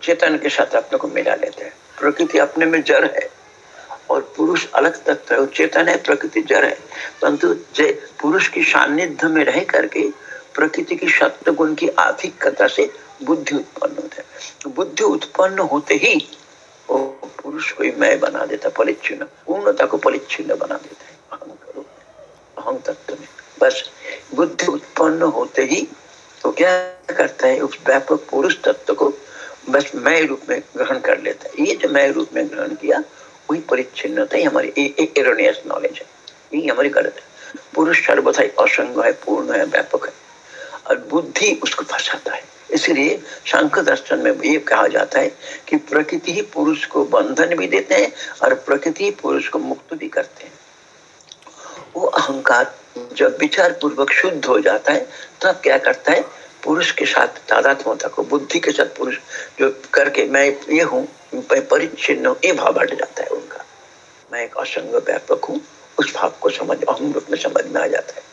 चेतन के साथ अपने को मिला लेते हैं। प्रकृति अपने में जड़ है। और पुरुष अलग तत्व है, चेतन है, प्रकृति जड़ है। परंतु पुरुष की सानिध्य में रह करके प्रकृति की सत्य गुण की आधिकता से बुद्धि उत्पन्न होता है। तो बुद्धि उत्पन्न होते ही वो पुरुष को मैं बना देता, परिच्छिन्न, पूर्णता को परिच्छिन्न बना देता है। अहम तत्व में। बस बुद्धि उत्पन्न होते ही तो क्या करता है, उस व्यापक पुरुष तत्व को बस मैं रूप में ग्रहण कर लेता है। ये जो मैं रूप में ग्रहण किया वही परिच्छिन्नता ही हमारी एरोनियस नॉलेज है। ये हमारी गलत है। पुरुष सर्वथा असंग है, पूर्ण है, व्यापक है। और बुद्धि उसको फंसाता है। इसलिए शंकर दर्शन में ये कहा जाता है कि प्रकृति ही पुरुष को बंधन भी देते हैं और प्रकृति पुरुष को मुक्त भी करते हैं। वो अहंकार जब विचार पूर्वक शुद्ध हो जाता है, तब क्या करता है? पुरुष के साथ तादात्मता को बुद्धि के साथ पुरुष जो करके मैं ये हूँ परिचिन्न हूँ ये भाव बढ़ जाता है उनका। मैं एक असंग व्यापक हूँ, उस भाव को समझ अहम रूप में समझ में आ जाता है।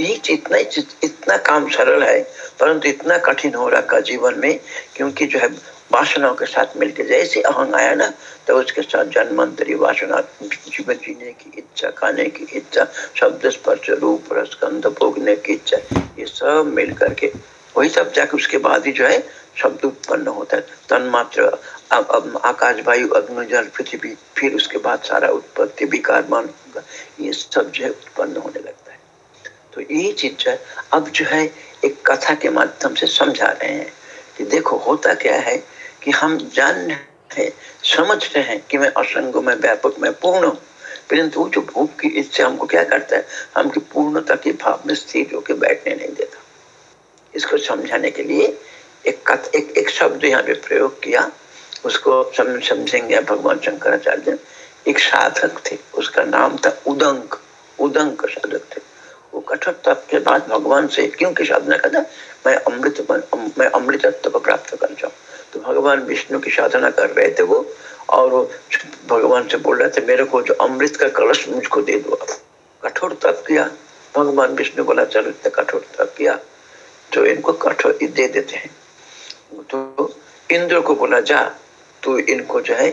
इतना इतना काम सरल है, परंतु इतना कठिन हो रहा का जीवन में, क्योंकि जो है वासनाओं के साथ मिलकर जैसे अहंग आया ना तो उसके साथ जन्मंतरी वासना, जीवन जीने की इच्छा, खाने की इच्छा, शब्द स्पर्श, रूप रसगंध भोगने की इच्छा, ये सब मिल करके वही सब जाके उसके बाद ही जो है शब्द उत्पन्न होता है। तन मात्र अब अब आकाश वायु अग्नि जल पृथ्वी, फिर उसके बाद सारा उत्पत्ति, विकार मान ये सब जो है उत्पन्न होने लगता है। तो ये चीज़ जो है, अब जो है, एक कथा के माध्यम से समझा रहे हैं कि देखो, होता क्या है कि हम जान है समझते हैं कि मैं असंग में व्यापक, में पूर्ण हूँ। परंतु जो भूख की इच्छा हमको क्या करता है? हमकी पूर्णता के भाव में स्थिर होकर बैठने नहीं देता। इसको समझाने के लिए एक कथ, एक एक शब्द यहाँ पे प्रयोग किया। उसको समझेंगे भगवान शंकराचार्य। एक साधक थे, उसका नाम था उदंक। उदंक साधक थे। वो कठोर तप के बाद भगवान से क्योंकि साधना करता मैं अमृत मैं अमृतत्व को प्राप्त कर जाऊँ। तो भगवान विष्णु की साधना कर रहे थे वो, और वो भगवान से बोल रहे थे, मेरे को जो अमृत का कलश मुझको दे दो। कठोर तप किया। भगवान विष्णु बोला, चलो, इतना कठोर तप किया। तो इनको कठोर दे देते हैं। तो इंद्र को बोला, जा तो इनको जो है,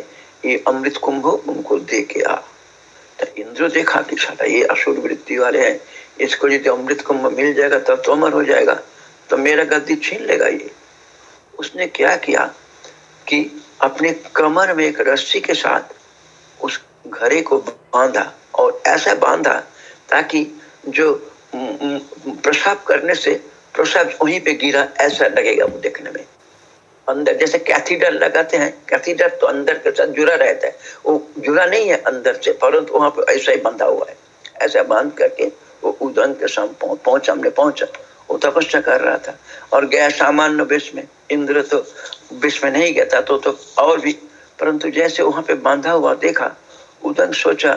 ये अमृत कुंभ उनको दे के आ। तो इंद्र देखा कि साला ये असुर वृत्ति वाले हैं, इसको यदि अमृत कुंभ मिल जाएगा, तब तो अमर हो जाएगा। तो मेरा गद्दी छीन लेगा ये। उसने क्या किया कि अपने कमर में एक रस्सी के साथ उस घरे को बांधा और ऐसा बांधा ताकि जो प्रसाव करने से प्रसाव वहीं पे गिरा, ऐसा लगेगा वो देखने में। अंदर जैसे कैथीडर लगाते हैं कैथीडर तो अंदर के साथ जुड़ा रहता है। वो जुड़ा नहीं है अंदर से परंतु वहाँ पर ऐसा ही बंधा हुआ है। ऐसा बाँध करके वो उदन के साम पहुँचा हमने पहुँचा। वो तपस्या कर रहा था। और गया सामान्य विष में इंद्र तो विष में नहीं गया था तो, तो और भी। परंतु जैसे वहाँ पे बांधा हुआ देखा उदन सोचा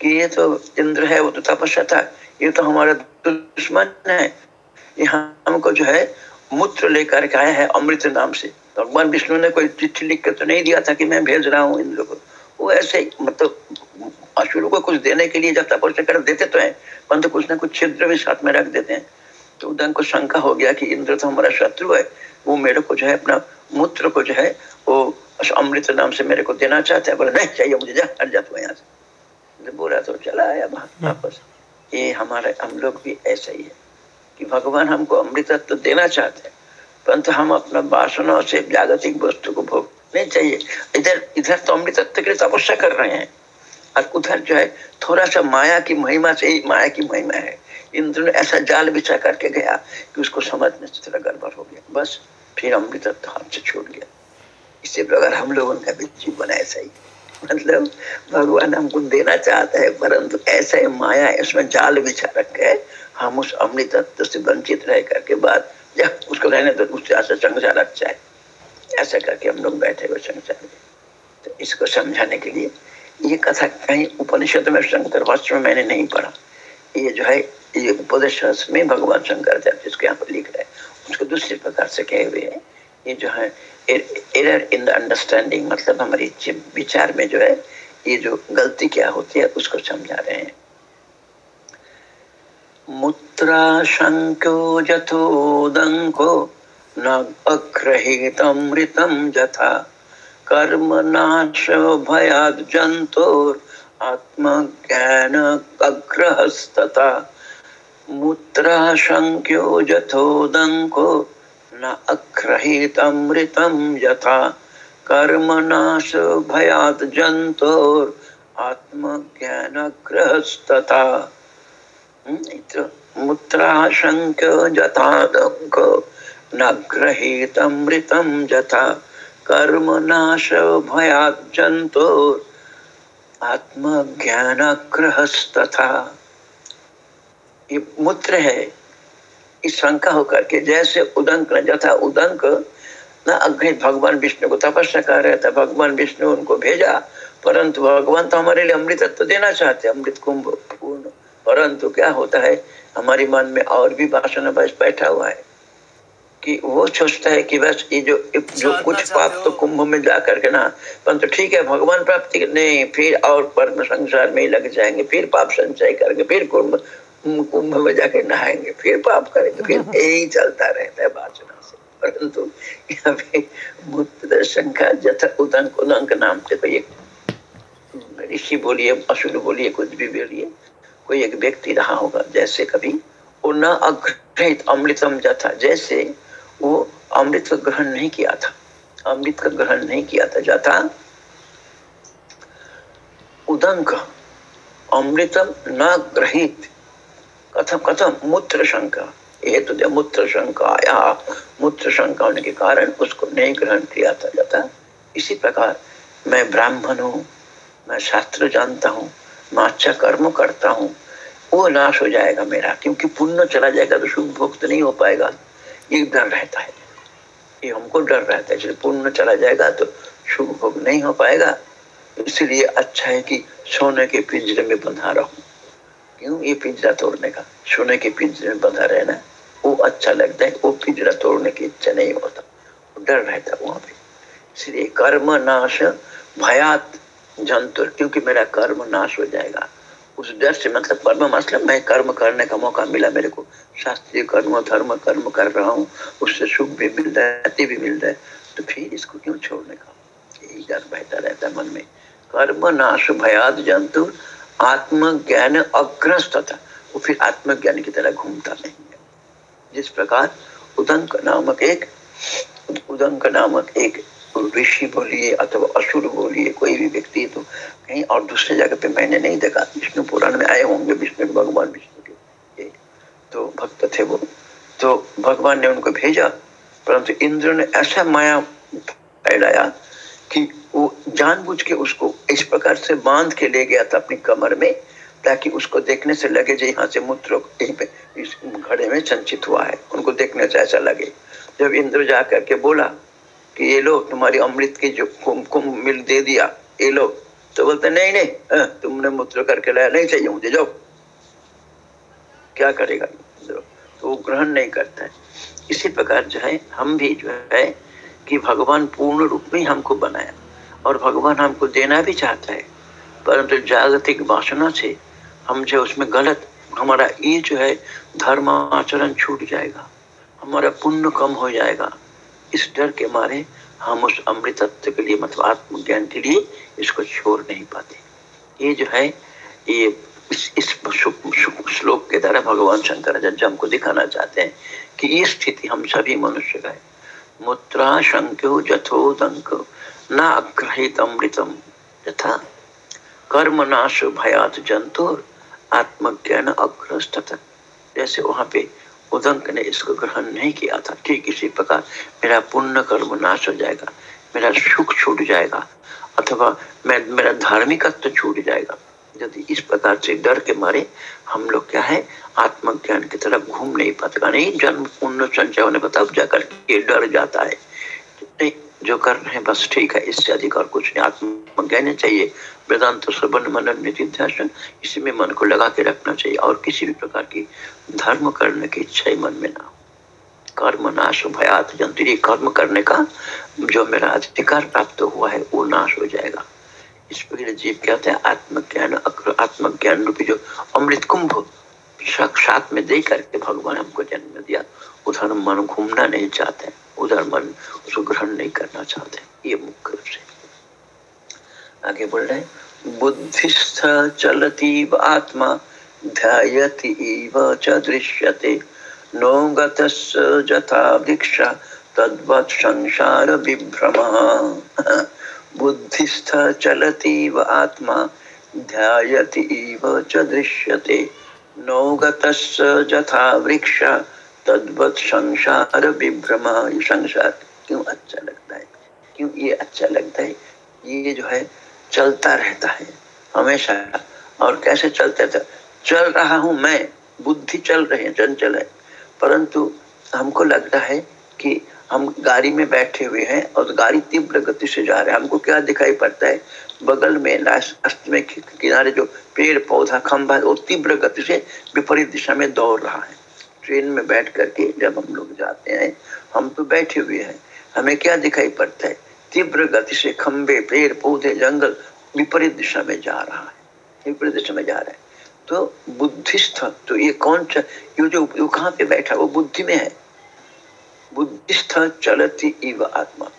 कि ये तो इंद्र है वो तो तपस्या था। ये तो हमारा दुश्मन है। ये हमको जो है मूत्र लेकर के आया है अमृत नाम से। भगवान विष्णु ने कोई चिट्ठी लिख कर तो नहीं दिया था कि मैं भेज रहा हूँ इंद्र को। वो ऐसे मतलब असुर को कुछ देने के लिए जब तपस्या कर देते तो है परंतु कुछ ना कुछ छिद्र भी साथ में रख देते हैं। तो उदन को शंका हो गया कि इंद्र तो हमारा शत्रु है वो मेरे को जो है अपना मूत्र को जो है वो अमृत नाम से मेरे को देना चाहते हैं। बोले नहीं चाहिए मुझे जा हट जा तू यहाँ से। बोला तो चला आया वापस। ये हमारे हम लोग भी ऐसा ही है कि भगवान हमको अमृतत्व तो देना चाहते हैं। परंतु हम अपना वासना से जागतिक वस्तु को भोग नहीं चाहिए। इधर इधर तो अमृतत्व के लिए तपस्या कर रहे हैं। और उधर जो है थोड़ा सा माया की महिमा से ही, माया की महिमा है। इंद्र ने ऐसा जाल बिछा करके गया कि उसको समझने से थोड़ा गड़बड़ हो गया। बस, फिर अमृतत्व हाथ से छूट गया। इसी प्रकार हम लोगों का भी जीवन ऐसा ही मतलब भगवान हमको देना चाहता है, परंतु ऐसा ही माया इसमें जाल बिछा रखे हम उस अमृतत्व से वंचित रह करके बाद जब उसको रहने तो उससे ऐसा संसार अच्छा है। ऐसा करके हम लोग बैठे हुए संसार में। तो इसको समझाने के लिए ये कथा कहीं उपनिषद में, शंकर वास्तव में मैंने नहीं पढ़ा। ये जो है, ये उपदेश में भगवान शंकर जिसको यहाँ पर लिख रहे हैं, उसको दूसरे प्रकार से कहे हुए हैं। ये जो है एरर इन द अंडरस्टैंडिंग मतलब हमारी विचार में जो है, ये जो गलती क्या होती है, उसको समझा रहे हैं। मुत्रा शंको जथोदंको न अग्रहितमृतम जथा। कर्म नाश भयाद जंतोर आत्मज्ञान अग्रहस्तता मूत्राशंक्यो जथोदंको न अग्रहितमृतम यथा कर्म मूत्राशंक्यो जथादंको न आत्मज्ञान तथा ये मूत्र है, इस शंका होकर के जैसे उदंक न जथा उदंक, न अग्नि, भगवान विष्णु को तपस्या कर रहे थे, भगवान विष्णु उनको भेजा, परंतु भगवान तो हमारे लिए अमृतत्व देना चाहते, अमृत कुंभ पूर्ण। परंतु क्या होता है हमारे मन में और भी वासना बस बैठा हुआ है कि वो सोचता है कि बस ये जो जो कुछ पाप तो कुंभ में जा करके ना परंतु ठीक है भगवान प्राप्ति नहीं फिर और परम संसार में ही लग जाएँगे फिर पाप संचय करेंगे फिर कुंभ कुंभ में जाके नहाएँगे फिर पाप करेंगे फिर यही चलता रहता है वासना से। परंतु यहाँ पे मूत्र शंका जथा उदंक उदंक नाम से कोई ऋषि बोलिए असुर बोलिए कुछ भी बोलिए कोई एक व्यक्ति रहा होगा, जैसे कभी वो न अग्रहित अमृतम जथा जैसे वो अमृत का ग्रहण नहीं किया था, अमृत का ग्रहण नहीं किया था जाता उदंक अमृतम न ग्रहित, कथम कथम, मूत्र शंका ये तो जब मूत्र शंका आया, मूत्र शंका होने के कारण उसको नहीं ग्रहण किया था जाता इसी प्रकार मैं ब्राह्मण हूँ, मैं शास्त्र जानता हूँ मैं अच्छा कर्म करता हूँ, वो नाश हो जाएगा मेरा, क्योंकि पुण्य चला जाएगा तो शुभ भोग तो नहीं हो पाएगा। ये डर रहता है। ये हमको डर रहता है जैसे पुण्य चला जाएगा तो शुभ भोग नहीं हो पाएगा। इसलिए अच्छा है कि सोने के पिंजरे में बंधा रहूँ। क्यों? ये पिंजरा तोड़ने का। सोने के पिंजरे में बंधा रहना, वो अच्छा लगता है, वो पिंजरा तोड़ने की इच्छा नहीं होता। डर रहता वहाँ पे। इसलिए कर्म नाश, भयात जंतु क्योंकि मेरा कर्म नाश हो जाएगा। उस डर से मतलब कर्म मतलब मैं कर्म करने का मौका मिला मेरे को। शास्त्रीय कर्म, धर्म कर्म कर रहा हूँ, उससे सुख भी मिल रहा है भी मिल रहा है। तो फिर इसको क्यों छोड़ने का? यही डर बहता रहता है मन में। कर्म नाश, भयाद जंतु आत्मज्ञान अग्रस्त था वो फिर आत्मज्ञान की तरह घूमता नहीं है। जिस प्रकार उदंक नामक एक, उदंक नामक एक ऋषि बोलिए अथवा असुर बोलिए, कोई भी व्यक्ति तो कहीं और दूसरे जगह पे मैंने नहीं देखा। विष्णु पुराण में आए होंगे, विष्णु भगवान विष्णु के। तो भक्त थे वो। तो भगवान ने उनको भेजा, परंतु इंद्र ने ऐसा माया फैलाया कि वो जानबूझ के उसको इस प्रकार से बाँध के ले गया था अपनी कमर में, ताकि उसको देखने से लगे जो यहाँ से मूत्र घड़े में संचित हुआ है। उनको देखने से ऐसा लगे। जब इंद्र जा करके बोला कि ये लो तुम्हारी अमृत की जो कुम मिल दे दिया ये लो। तो बोलते नहीं नहीं आ, तुमने मूत्र करके लाया नहीं चाहिए मुझे जाओ। क्या करेगा तो वो ग्रहण नहीं करता है। इसी प्रकार जो है हम भी जो है कि भगवान पूर्ण रूप में हमको बनाया। और भगवान हमको देना भी चाहता है। परंतु जागतिक वासना से हम जो उसमें गलत हमारा ये जो है धर्म आचरण छूट जाएगा। हमारा पुण्य कम हो जाएगा। इस डर के मारे हम उस अमृतत्व के लिए मतलब आत्मज्ञान के लिए इसको छोड़ नहीं पाते। ये जो है ये इस, इस श्लोक के द्वारा भगवान शंकराचार्य हमको दिखाना चाहते हैं कि ये स्थिति हम सभी मनुष्य का है। मुद्रा शंक्यो जथोदंक न अग्रहित अमृतम। यथा कर्म नाश भयात जंतुर आत्मज्ञान अग्रस्त जैसे वहाँ पे उदंक ने इसको ग्रहण नहीं किया था ठीक इसी प्रकार मेरा पुण्य कर्म नाश हो जाएगा, मेरा सुख छूट जाएगा, अथवा मैं, मेरा धार्मिकत्व छूट जाएगा। यदि इस प्रकार से डर के मारे हम लोग क्या है, आत्मज्ञान की तरफ़ घूम नहीं पाते। नहीं जन्म, पुण्य, संचय होने पर तब जाकर के डर जाता है। नहीं जो कर रहे हैं, बस ठीक है, इससे अधिक और कुछ नहीं। आत्मज्ञान चाहिए, वेदांत श्रवण मनन निधिध्यासन इसी में मन को लगा के रखना चाहिए और किसी भी प्रकार की धर्म करने की इच्छा मन में ना हो। कर्म नाश भयात जंतु कर्म करने का जो मेरा अधिकार प्राप्त हुआ है, वो नाश हो जाएगा। इस प्रकार जीव कहते हैं, आत्मज्ञान आत्मज्ञान रूपी जो अमृत कुंभ साक्षात में दे करके भगवान हमको जन्म दिया, उधर मन घूमना नहीं चाहते। उधर मन उसको ग्रहण नहीं करना चाहते। ये मुख्य रूप से। आगे बोल रहे बुद्धिस्थ चलती आत्मा, ध्यायति दृश्यते। नो गतस्य दीक्षा तद्वत् संसार विभ्रमः बुद्धिस्थ चलतीव आत्मा, ध्यायति दृश्यते। नो गतस्य वृक्ष तद्वत संसार विभ्रम ये संसार। क्यों अच्छा लगता है? क्यों ये अच्छा लगता है? ये जो है, चलता रहता है, हमेशा। और कैसे चलता रहता चल रहा हूँ मैं, बुद्धि चल रही है, चंचल है। परंतु हमको लगता है कि हम गाड़ी में बैठे हुए हैं और गाड़ी तीव्र गति से जा रहे हैं। हमको क्या दिखाई पड़ता है? बगल में, रास्ते में, किनारे जो पेड़ पौधा खंभा वो तीव्र गति से विपरीत दिशा में दौड़ रहा है। ट्रेन में बैठ करके जब हम लोग जाते हैं, हम तो बैठे हुए हैं। हमें क्या दिखाई पड़ता है? तीव्र गति से खंबे पेड़, पौधे, जंगल विपरीत दिशा में जा रहा है। विपरीत दिशा में जा रहा है। तो बुद्धिस्थ तो ये कौन सा ये जो कहाँ पे बैठा वो बुद्धि में है। बुद्धिस्थ चलती इव आत्मा।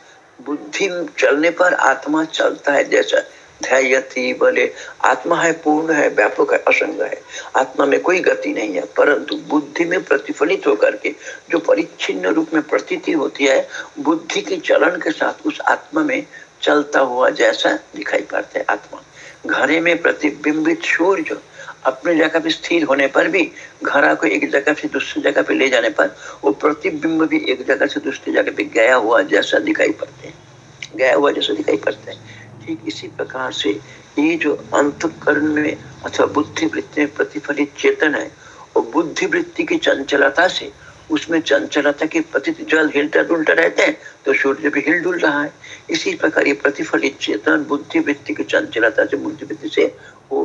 बुद्धि चलने पर आत्मा चलता है, जैसा ध्यायती बोले, आत्मा है, पूर्ण है, व्यापक है, असंग है। आत्मा में कोई गति नहीं है, परंतु बुद्धि में प्रतिफलित होकर के जो परिच्छिन्न रूप में प्रतीति होती है, बुद्धि के चलन के साथ उस आत्मा में चलता हुआ जैसा दिखाई पड़ता है आत्मा। घरे में प्रतिबिंबित सूर्य अपने जगह पे स्थिर होने पर भी, घरा को एक जगह से दूसरी जगह पे ले जाने पर, वो प्रतिबिंब भी एक जगह से दूसरी जगह पे गया हुआ जैसा दिखाई पड़ते हैं। गया हुआ जैसा दिखाई पड़ता है। ठीक इसी प्रकार से ये जो अंतकरण में अथवा बुद्धि वृत्ति में प्रतिफलित चेतन है और बुद्धि वृत्ति की चंचलता से उसमें चंचलता के प्रति जल हिलता डुलता रहते हैं तो सूर्य भी हिल डुल रहा है। इसी प्रकार ये प्रतिफलित चेतन बुद्धि वृत्ति की चंचलता से बुद्धि वृत्ति से वो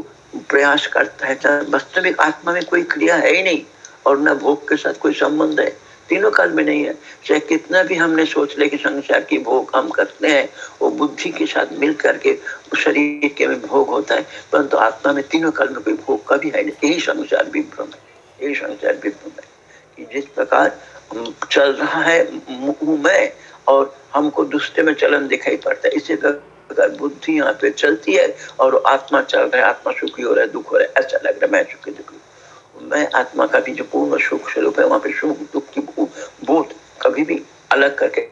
प्रयास करता है। वास्तविक आत्मा में कोई क्रिया है ही नहीं और न भोग के साथ कोई संबंध है। तीनों काल में नहीं है। चाहे कितना भी हमने सोच ले कि संसार की भोग हम करते हैं, वो बुद्धि के साथ मिल करके शरीर के में भोग होता है, परंतु तो आत्मा में तीनों काल में कोई भोग कभी है नहीं। यही संसार विभ्रम है। यही संसार विभ्रम है कि जिस प्रकार चल रहा है, में और हमको दूसरे में चलन दिखाई पड़ता है। इसी प्रकार बुद्धि यहाँ पे चलती है, और आत्मा चल रहा है, आत्मा सुखी हो रहा है, दुख हो रहा है। ऐसा लग रहा है, मैं सुखी दुखी मैं आत्मा का भी जो पूर्ण सुख स्वरूप है, वहाँ पे सुख, दुख की बोध कभी भी अलग करके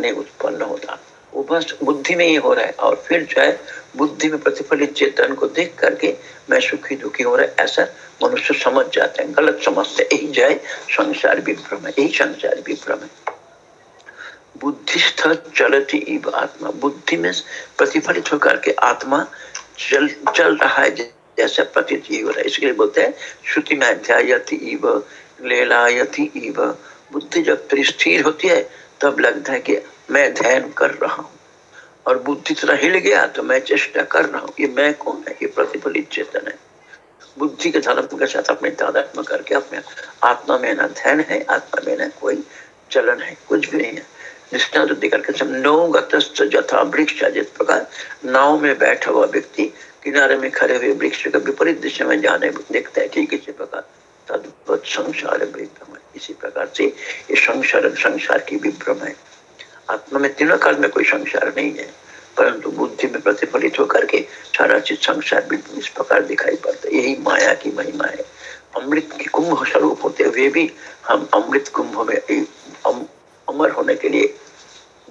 नहीं उत्पन्न होता। वो बस बुद्धि में ही हो रहा है और फिर जो है, बुद्धि में प्रतिफलित चेतन को देख करके मैं सुखी, दुखी हो रहा है, ऐसा मनुष्य समझ जाते हैं। गलत समझते यही जाए संसार विभ्रम है, यही संसार विभ्रम है। बुद्धिस्थ चलती इव आत्मा, बुद्धि में प्रतिफलित होकर के आत्मा चल चल रहा है जैसा प्रतीत हो रहा है। इसलिए बोलते हैं, श्रुति में अध्यायति इव, लेलायति इव। बुद्धि जब स्थिर होती है, तब लगता है कि मैं ध्यान कर रहा हूँ। और बुद्धि तरह हिल गया तो मैं चेष्टा कर रहा हूँ, ये मैं कौन है? ये प्रतिफलित चेतन है। बुद्धि के धर्म के साथ अपने तादात्म करके अपने आत्मा में ना ध्यान है, आत्मा में ना कोई चलन है, कुछ भी नहीं है। निष्ठा देकर के नौगत जथा वृक्ष जिस प्रकार नाव में बैठा हुआ व्यक्ति किनारे में खड़े हुए वृक्ष का विपरीत दिशा में जाने देखता है। ठीक इसी प्रकार तद्वत संसार विभ्रम इसी प्रकार से ये संसार संसार की विभ्रम है। आत्मा में तीनों काल में कोई संसार नहीं है परंतु बुद्धि में प्रतिफलित होकर के सारा चीज़ संसार भी इस प्रकार दिखाई पड़ता है। यही माया की महिमा है। अमृत की कुंभ स्वरूप होते हुए भी हम अमृत कुंभ में अम, अमर होने के लिए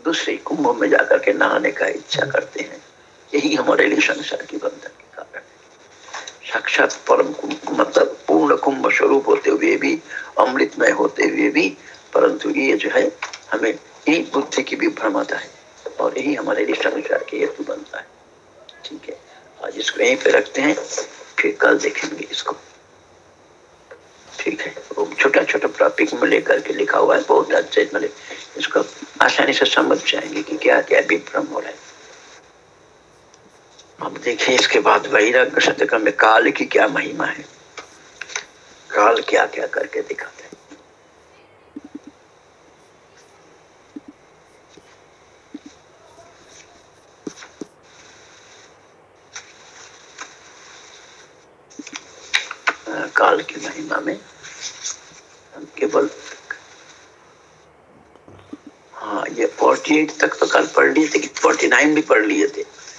दूसरे कुंभ में जाकर के नहाने का इच्छा करते हैं। यही हमारे लिए संसार की बंधन के कारण साक्षात परम कुंभ मतलब पूर्ण कुंभ स्वरूप होते हुए भी, अमृतमय होते हुए भी, परंतु ये जो है, हमें यही बुद्धि की भी भ्रमता है और यही हमारे लिए संसार के हेतु बनता है। ठीक है, आज इसको यहीं पे रखते हैं, फिर कल देखेंगे इसको। ठीक है, वो छोटा छोटा टॉपिक में लेकर के लिखा हुआ है, बहुत अच्छे मतलब इसको आसानी से समझ जाएँगे कि क्या क्या विभ्रम हो रहा है। अब देखिए इसके बाद वैराग्य शतक में काल की क्या महिमा है। काल क्या क्या करके दिखाते काल की महिमा में हम केवल हाँ ये फोर्टी एट तक तो कल पढ़ लिए थे फोर्टी नाइन भी पढ़ लिए थे।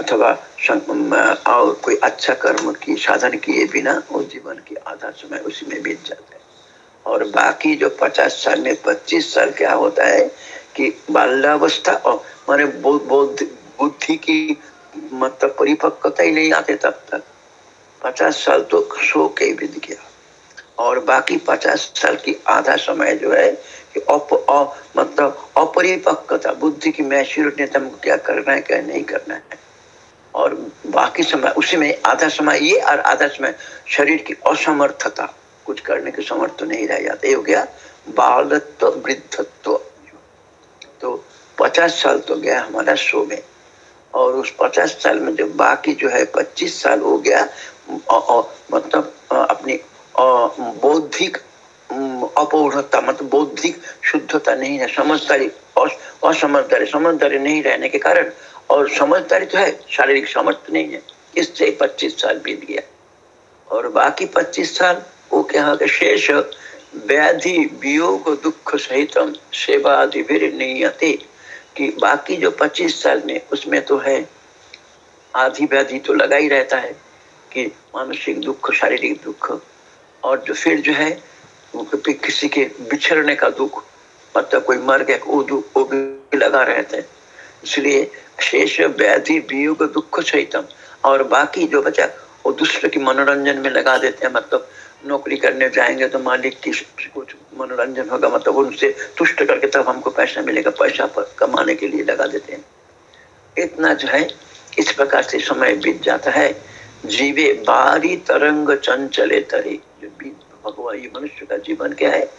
अथवा और कोई अच्छा कर्म की साधन किए बिना उस जीवन की आधा समय उसी में बीत जाता है। और बाकी जो पचास साल में पच्चीस साल क्या होता है कि बाल्यावस्था और माने बुद्धि की मतलब परिपक्वता ही नहीं आते तब तक। पचास साल तो सो के बीत गया। और बाकी पचास साल की आधा समय जो है कि अप, अ, मतलब अपरिपक्वता बुद्धि की मैच्योरिटी क्या करना है क्या नहीं करना है। और बाकी समय, उसी में आधा समय ये और आधा समय शरीर की असमर्थता। कुछ करने के समर्थ नहीं रह जाते। हो गया बालत्व, वृद्धत्व। तो पचास साल तो गया हमारा शो में। और उस पचास साल में जो बाकी जो है पच्चीस साल हो गया मतलब अपनी बौद्धिक अपौढ़ता मतलब बौद्धिक शुद्धता नहीं है, समझदारी असमझदारी, समझदारी नहीं रहने के कारण और समझदारी तो है, शारीरिक समझ तो नहीं है। इससे पच्चीस साल बीत गया। और बाकी पच्चीस साल, वो क्या है शेष व्याधि, वियोग, दुख सहित सेवा आदि नियते कि बाकी जो पच्चीस साल में उसमें तो है, आधी व्याधि तो लगा ही रहता है कि मानसिक दुख, शारीरिक दुख। और जो फिर जो है किसी के बिछड़ने का दुख मतलब कोई मर गया, वो दुख, वो भी लगा रहता है। इसलिए शेष व्याधि, वियोग, दुख सहितम। और बाकी जो बचा, वो दूसरे की मनोरंजन में लगा देते हैं। मतलब नौकरी करने जाएँगे तो मालिक की कुछ मनोरंजन होगा। मतलब उनसे तुष्ट करके तब हमको पैसा मिलेगा। पैसा पर कमाने के लिए लगा देते हैं। इतना जो है, इस प्रकार से समय बीत जाता है। जीवे बारी तरंग चंचले तरे। जो बीत भगवान ये मनुष्य का जीवन क्या है?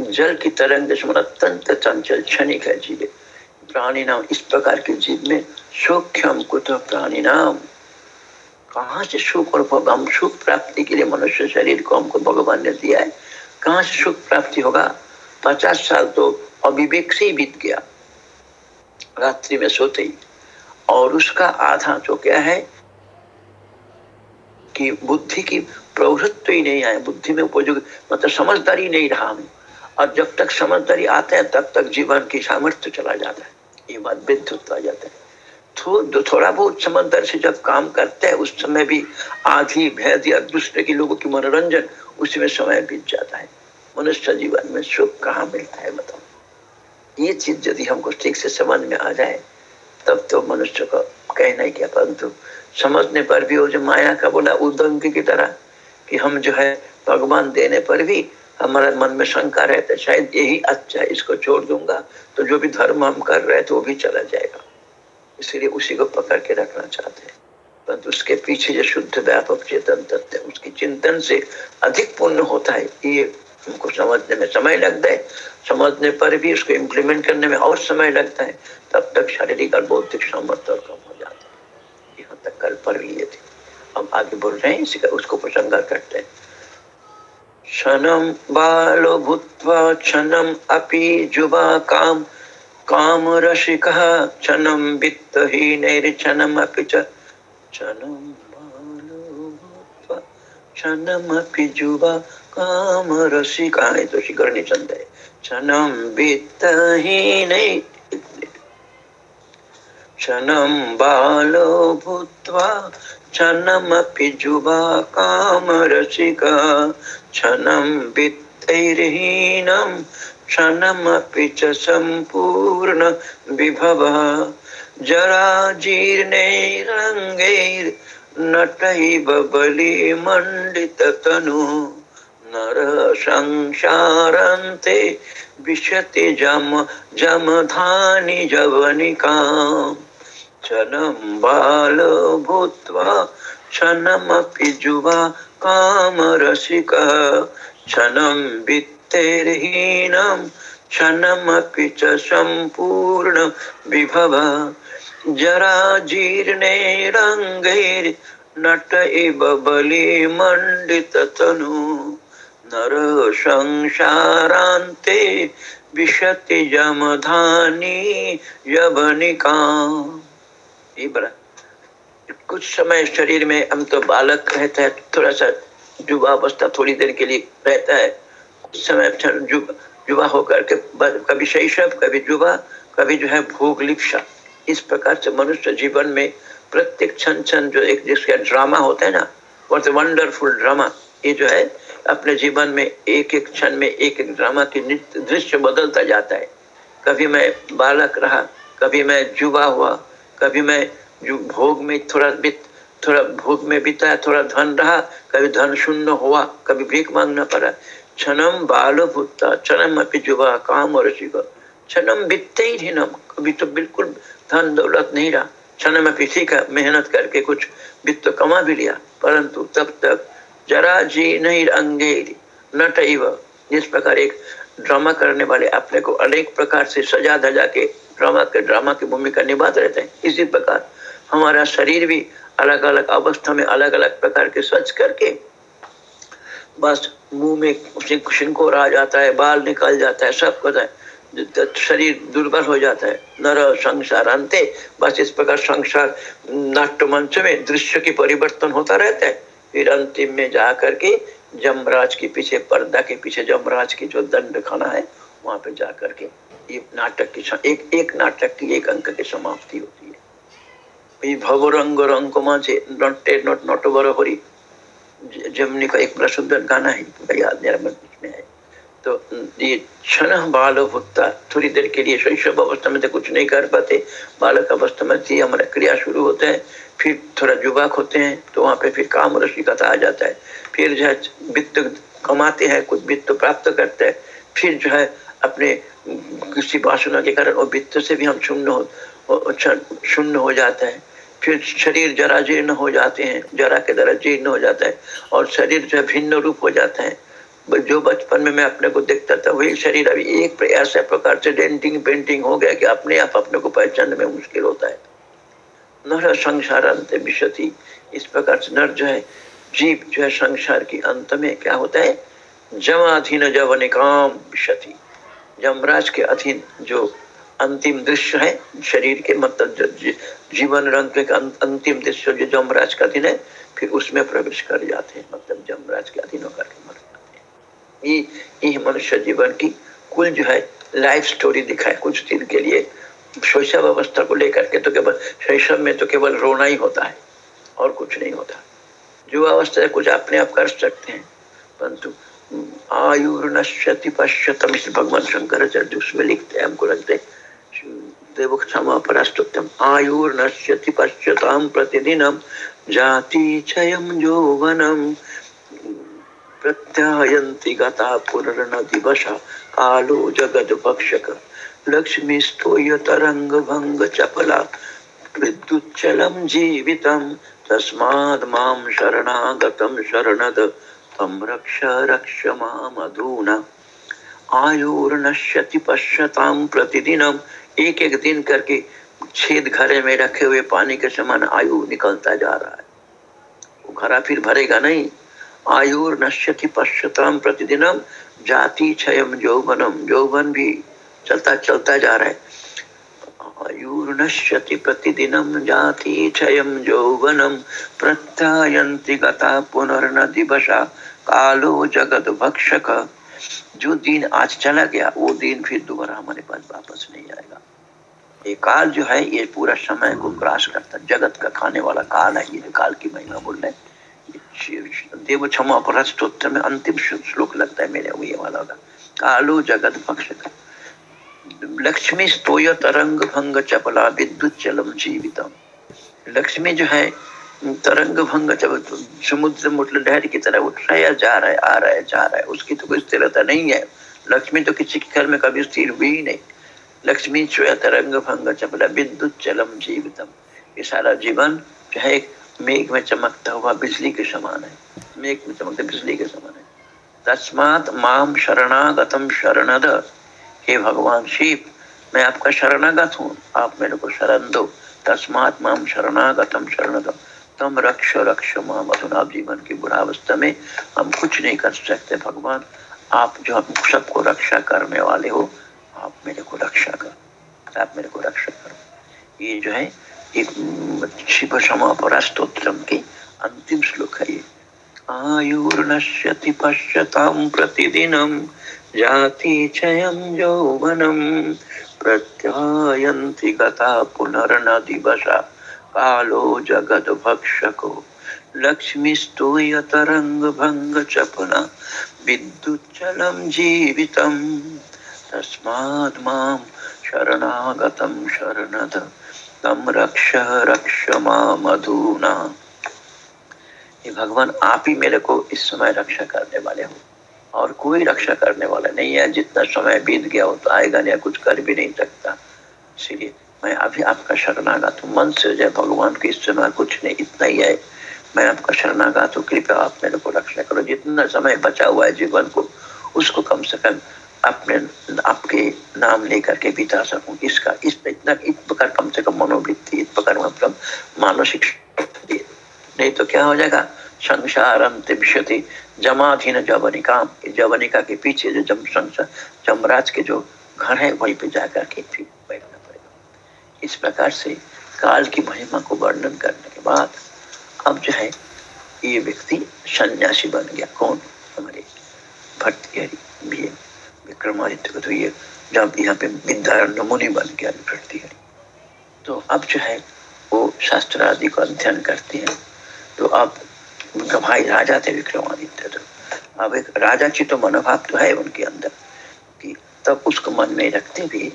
जल की तरंग अत्यंत चंचल क्षणिक है जीवे। प्राणी नाम इस प्रकार के जीव में सूक्ष्म प्राणी नाम कहाँ से सुख और भोग? हम सुख प्राप्ति के लिए मनुष्य शरीर को हमको भगवान ने दिया है। कहाँ से सुख प्राप्ति होगा? पचास साल तो अविवेक से ही बीत गया। रात्रि में सोते ही। और उसका आधा जो क्या है? कि बुद्धि की प्रवृत्ति ही नहीं आए बुद्धि में उपयोग मतलब समझदारी नहीं रहा हमें। और जब तक समझदारी आते हैं, तब तक जीवन की सामर्थ्य चला जाता है। ये बात विद्युत आ जाता है। तो थोड़ा बहुत समंदर से जब काम करते हैं, उस समय भी आधी भेद या दूसरे के लोगों की मनोरंजन उसी में समय बीत जाता है। मनुष्य जीवन में सुख कहाँ मिलता है, बताओ? ये चीज़ यदि हमको ठीक से समझ में आ जाए, तब तो मनुष्य को कहना ही क्या परंतु समझने पर भी वो जो माया का बोला, उदंग की तरह कि हम जो है, भगवान देने पर भी हमारा मन में शंका रहता है, शायद यही अच्छा इसको छोड़ दूँगा। तो जो भी धर्म हम कर रहे थे तो वो भी चला जाएगा। इसलिए उसी को पकड़ के रखना चाहते हैं। परंतु उसके पीछे जो शुद्ध व्यापक चेतन तत्व है, उसकी चिंतन से अधिक पुण्य होता है, ये उनको समझने में समय लगता है। समझने पर भी उसको इम्प्लीमेंट करने में और समय लगता है। तब तक शारीरिक और बौद्धिक सामर्थ्य और कम हो जाता है। यहाँ तक कल पर लिए थे। अब आगे बोल रहे हैं, इसी का उसको प्रसंगा करते हैं। क्षणम बालो भूत्वा क्षणम अपि जुबा काम काम रसिक क्षणम वित्तहीनैर्क्षणमपि च क्षणं बालो भूत्वा क्षणमपि जुबा काम रसिका तो शिकरणी चंद है क्षणम वित्तहीनै क्षणं बालो भूत्वा क्षणमपि जुवा कामरसिका क्षणं वित्तैर्हीनं क्षणमपि च सम्पूर्ण जराजीर्णैरङ्गैर्नटैव बलिमण्डिततनु नर संसारन्ते विशति जम, जमधानि जवनिकाम्। क्षणं बाल भूत्वा, क्षणमपि जुवा कामरसिकः क्षणं वित्तेर्हीनं क्षणमपि च सम्पूर्ण विभव। जराजीर्णैरङ्गैर्नट इव बलिमण्डिततनु नर संसारान्ते विशति जमधानी यवनिका। कुछ समय शरीर में हम तो बालक रहता है, थोड़ा सा युवा अवस्था थोड़ी देर के लिए रहता है। उस समय युवा होकर के कभी शैशव, कभी युवा, कभी जो है भोग लिप्सा। इस प्रकार से मनुष्य जीवन में प्रत्येक क्षण क्षण जो एक जिसका ड्रामा होता है ना वॉट वंडरफुल ड्रामा ये जो है अपने जीवन में एक एक क्षण में एक एक ड्रामा की दृश्य बदलता जाता है। कभी मैं बालक रहा, कभी मैं युवा हुआ कभी मैं जो भोग में थोड़ा बित, थोड़ा भोग में बिताया, थोड़ा धन रहा, कभी धन शून्य हुआ, कभी भीख मांगना पड़ा। क्षणम बाल भूता क्षणम अपनी युवा काम और क्षणम बितते ही हीनम कभी तो बिल्कुल धन दौलत नहीं रहा। क्षण में किसी का मेहनत करके कुछ वित्त कमा भी लिया, परंतु तब तक जरा जी नहीं अंगे नट जिस प्रकार एक ड्रामा करने वाले अपने को अनेक प्रकार से सजा धजा के ड्रामा के ड्रामा की भूमिका निभाते रहते हैं। इसी प्रकार हमारा शरीर भी अलग अलग अवस्था में अलग अलग प्रकार के सच करके बस मुँह में शिंकोर आ जाता है, बाल निकल जाता है, सब कुछ है। शरीर दुर्बल हो जाता है। नर संसार अंते बस इस प्रकार संसार नाट्य मंच में दृश्य की परिवर्तन होता रहता है। फिर अंतिम में जा करके जमराज के पीछे, पर्दा के पीछे जमराज की जो दंड खाना है, वहाँ पे जा करके ये नाटक की एक एक नाटक की एक अंक की समाप्ति होती है। भव रंग रंग माचे नटे नट नट बर हरी जमनी का एक बड़ा सुंदर गाना है याद मेरा मन में है। तो ये क्षण बाल होता, थोड़ी देर के लिए शैशव अवस्था में तो कुछ नहीं कर पाते। बालक अवस्था में थी हमारा क्रिया शुरू होते हैं, फिर थोड़ा युवक होते हैं तो वहाँ पे फिर काम रसिकता आ जाता है। फिर जो है, वित्त कमाते हैं, कुछ वित्त प्राप्त करते हैं, फिर जो है, अपने किसी वासना के कारण वो वित्त से भी हम शून्य हो शून्य हो जाता है। फिर शरीर जरा जीर्ण हो जाते हैं, जरा के द्वारा जीर्ण हो जाता है और शरीर जो भिन्न रूप हो जाता है। जो बचपन में मैं अपने को देखता था, वही शरीर अभी एक ऐसे प्रकार से डेंटिंग, पेंटिंग हो गया कि अपने आप, अपने को पहचानने में मुश्किल होता है। नर संसार अंत विशति। इस प्रकार से नर जो है, जीव जो है संसार की अंत में क्या होता है? जमाधीन जवन काम विशति। जमराज के अधीन जो अंतिम दृश्य है शरीर के मतलब जीवन रंग के अं-, अंतिम दृश्य जो जमराज का दिन है फिर उसमें प्रवेश कर जाते हैं मतलब जमराज के अधीन होकर के मर ये ये मनुष्य जीवन की कुल जो है लाइफ स्टोरी दिखाए कुछ दिन के लिए। शैशव अवस्था को लेकर के तो केवल शैशव में तो केवल रोना ही होता है और कुछ नहीं होता। जो अवस्था कुछ अपने आप कर सकते हैं परंतु आयुर्नश्यति पश्यतम इस भगवान शंकराचार्य उसमें लिखते हैं, हमको लगते देव क्षमा परास्तुत्यम। आयुर्नश्यति पश्यताम प्रतिदिनम, जाति क्षयम यौवनम। प्रत्यायन्ति गता पुनर्नदिवशा, कालो जगद्भक्षक लक्ष्मी स्तोय तरंग भंग चपला विद्युच्चलं जीवितं तस्माद् माँ शरणागतं शरणद रक्ष रक्ष आयुर्नश्यति पश्यतां प्रतिदिनम एक एक दिन करके छेद घरे में रखे हुए पानी के समान आयु निकलता जा रहा है। वो घरा फिर भरेगा नहीं। आयुर नश्यति पश्यताम प्रतिदिनम जाति क्षयम यौवनम यौवन भी चलता चलता जा रहा है। आयुर नश्यति प्रतिदिनम जाति क्षयम यौवनम प्रत्यायंति गता पुनर्न दिवसा। कालो जगत भक्षक जो दिन आज चला गया, वो दिन फिर दोबारा हमारे पास वापस नहीं आएगा। ये काल जो है, ये पूरा समय को क्रॉस करता जगत का खाने वाला काल है, ये काल की महिमा बोल रहे देव क्षमा अपराध स्त्रोत्र में अंतिम श्लोक लगता है मेरे ये वाला का कालो जगत पक्ष लक्ष्मी स्तोय तरंग भंग चपला, विद्युत चलम जीवितम। लक्ष्मी जो है तरंग भंग जब समुद्र मुटल लहर की तरह उठ रहा है जा रहा है, आ रहा है, जा रहा है, उसकी तो कोई स्थिरता नहीं है। लक्ष्मी तो किसी के घर में कभी स्थिर हुई ही नहीं। लक्ष्मी स्वय तरंग भंग चपला विद्युत चलम जीवितम। ये सारा जीवन जो है मेघ में चमकता हुआ बिजली के समान है। मेघ में चमकते बिजली के समान है। तस्मात माम शरणागतम शरणद। हे भगवान शिव, मैं आपका शरणागत हूँ। आप मेरे को शरण दो। तस्मात माम शरणागतम शरणद। तम रक्ष रक्ष माम अधुना जीवन की बुढ़ावस्था में हम कुछ नहीं कर सकते, भगवान। आप जो हम सबको रक्षा करने वाले हो, आप मेरे को रक्षा करो। आप मेरे को रक्षा करो। ये जो है, एक शिव समापरा स्त्रोत्रम के अंतिम श्लोक है ये। आयुर्नश्यति पश्यतां प्रतिदिनं जाति क्षयं यौवनं प्रत्यायन्ति गता पुनर्न दिवसा। कालो जगद्भक्षको लक्ष्मीस्तूयतरङ्गभङ्गचपना विद्युच्चलं जीवितं तस्मात् माँ शरणागतं शरणद तम रक्ष रक्ष मधुना। ये भगवान, आप ही मेरे को इस समय रक्षा करने वाले हो। और कोई रक्षा करने वाला नहीं है। जितना समय बीत गया हो तो आएगा नहीं, कुछ कर भी नहीं सकता। इसीलिए मैं अभी आपका शरणागत हूँ। मन से जय भगवान के इस समय कुछ नहीं, इतना ही है। मैं आपका शरणागत हूँ। कृपया आप मेरे को रक्षा करो। जितना समय बचा हुआ है जीवन को, उसको कम से कम अपने आपके नाम लेकर के बिता सकूँ। इसका इस इतना, इस प्रकार कम से कम मनोवृत्ति, इस प्रकार मतलब मानसिक नहीं तो क्या हो जाएगा? संसार अंतिमशति जमाधीन जवनिका। जवनिका के पीछे जो जम संसार, जमराज के जो घर है, वहीं पे जाकर के फिर इस प्रकार से काल की महिमा को वर्णन करने के बाद अब जो है, ये व्यक्ति सन्यासी बन गया। कौन? हमारे भट्टिहरी भी विक्रमादित्य को तो ये जब यहाँ पे विद्यारण्य मुनि बन गया भट्टिहरी। तो अब जो है, वो शास्त्र आदि को अध्ययन करते हैं। तो अब उनका भाई राजा थे विक्रमादित्य तो। अब एक राजा की तो मनोभाव तो है उनके अंदर कि तब उसको मन में रखते भी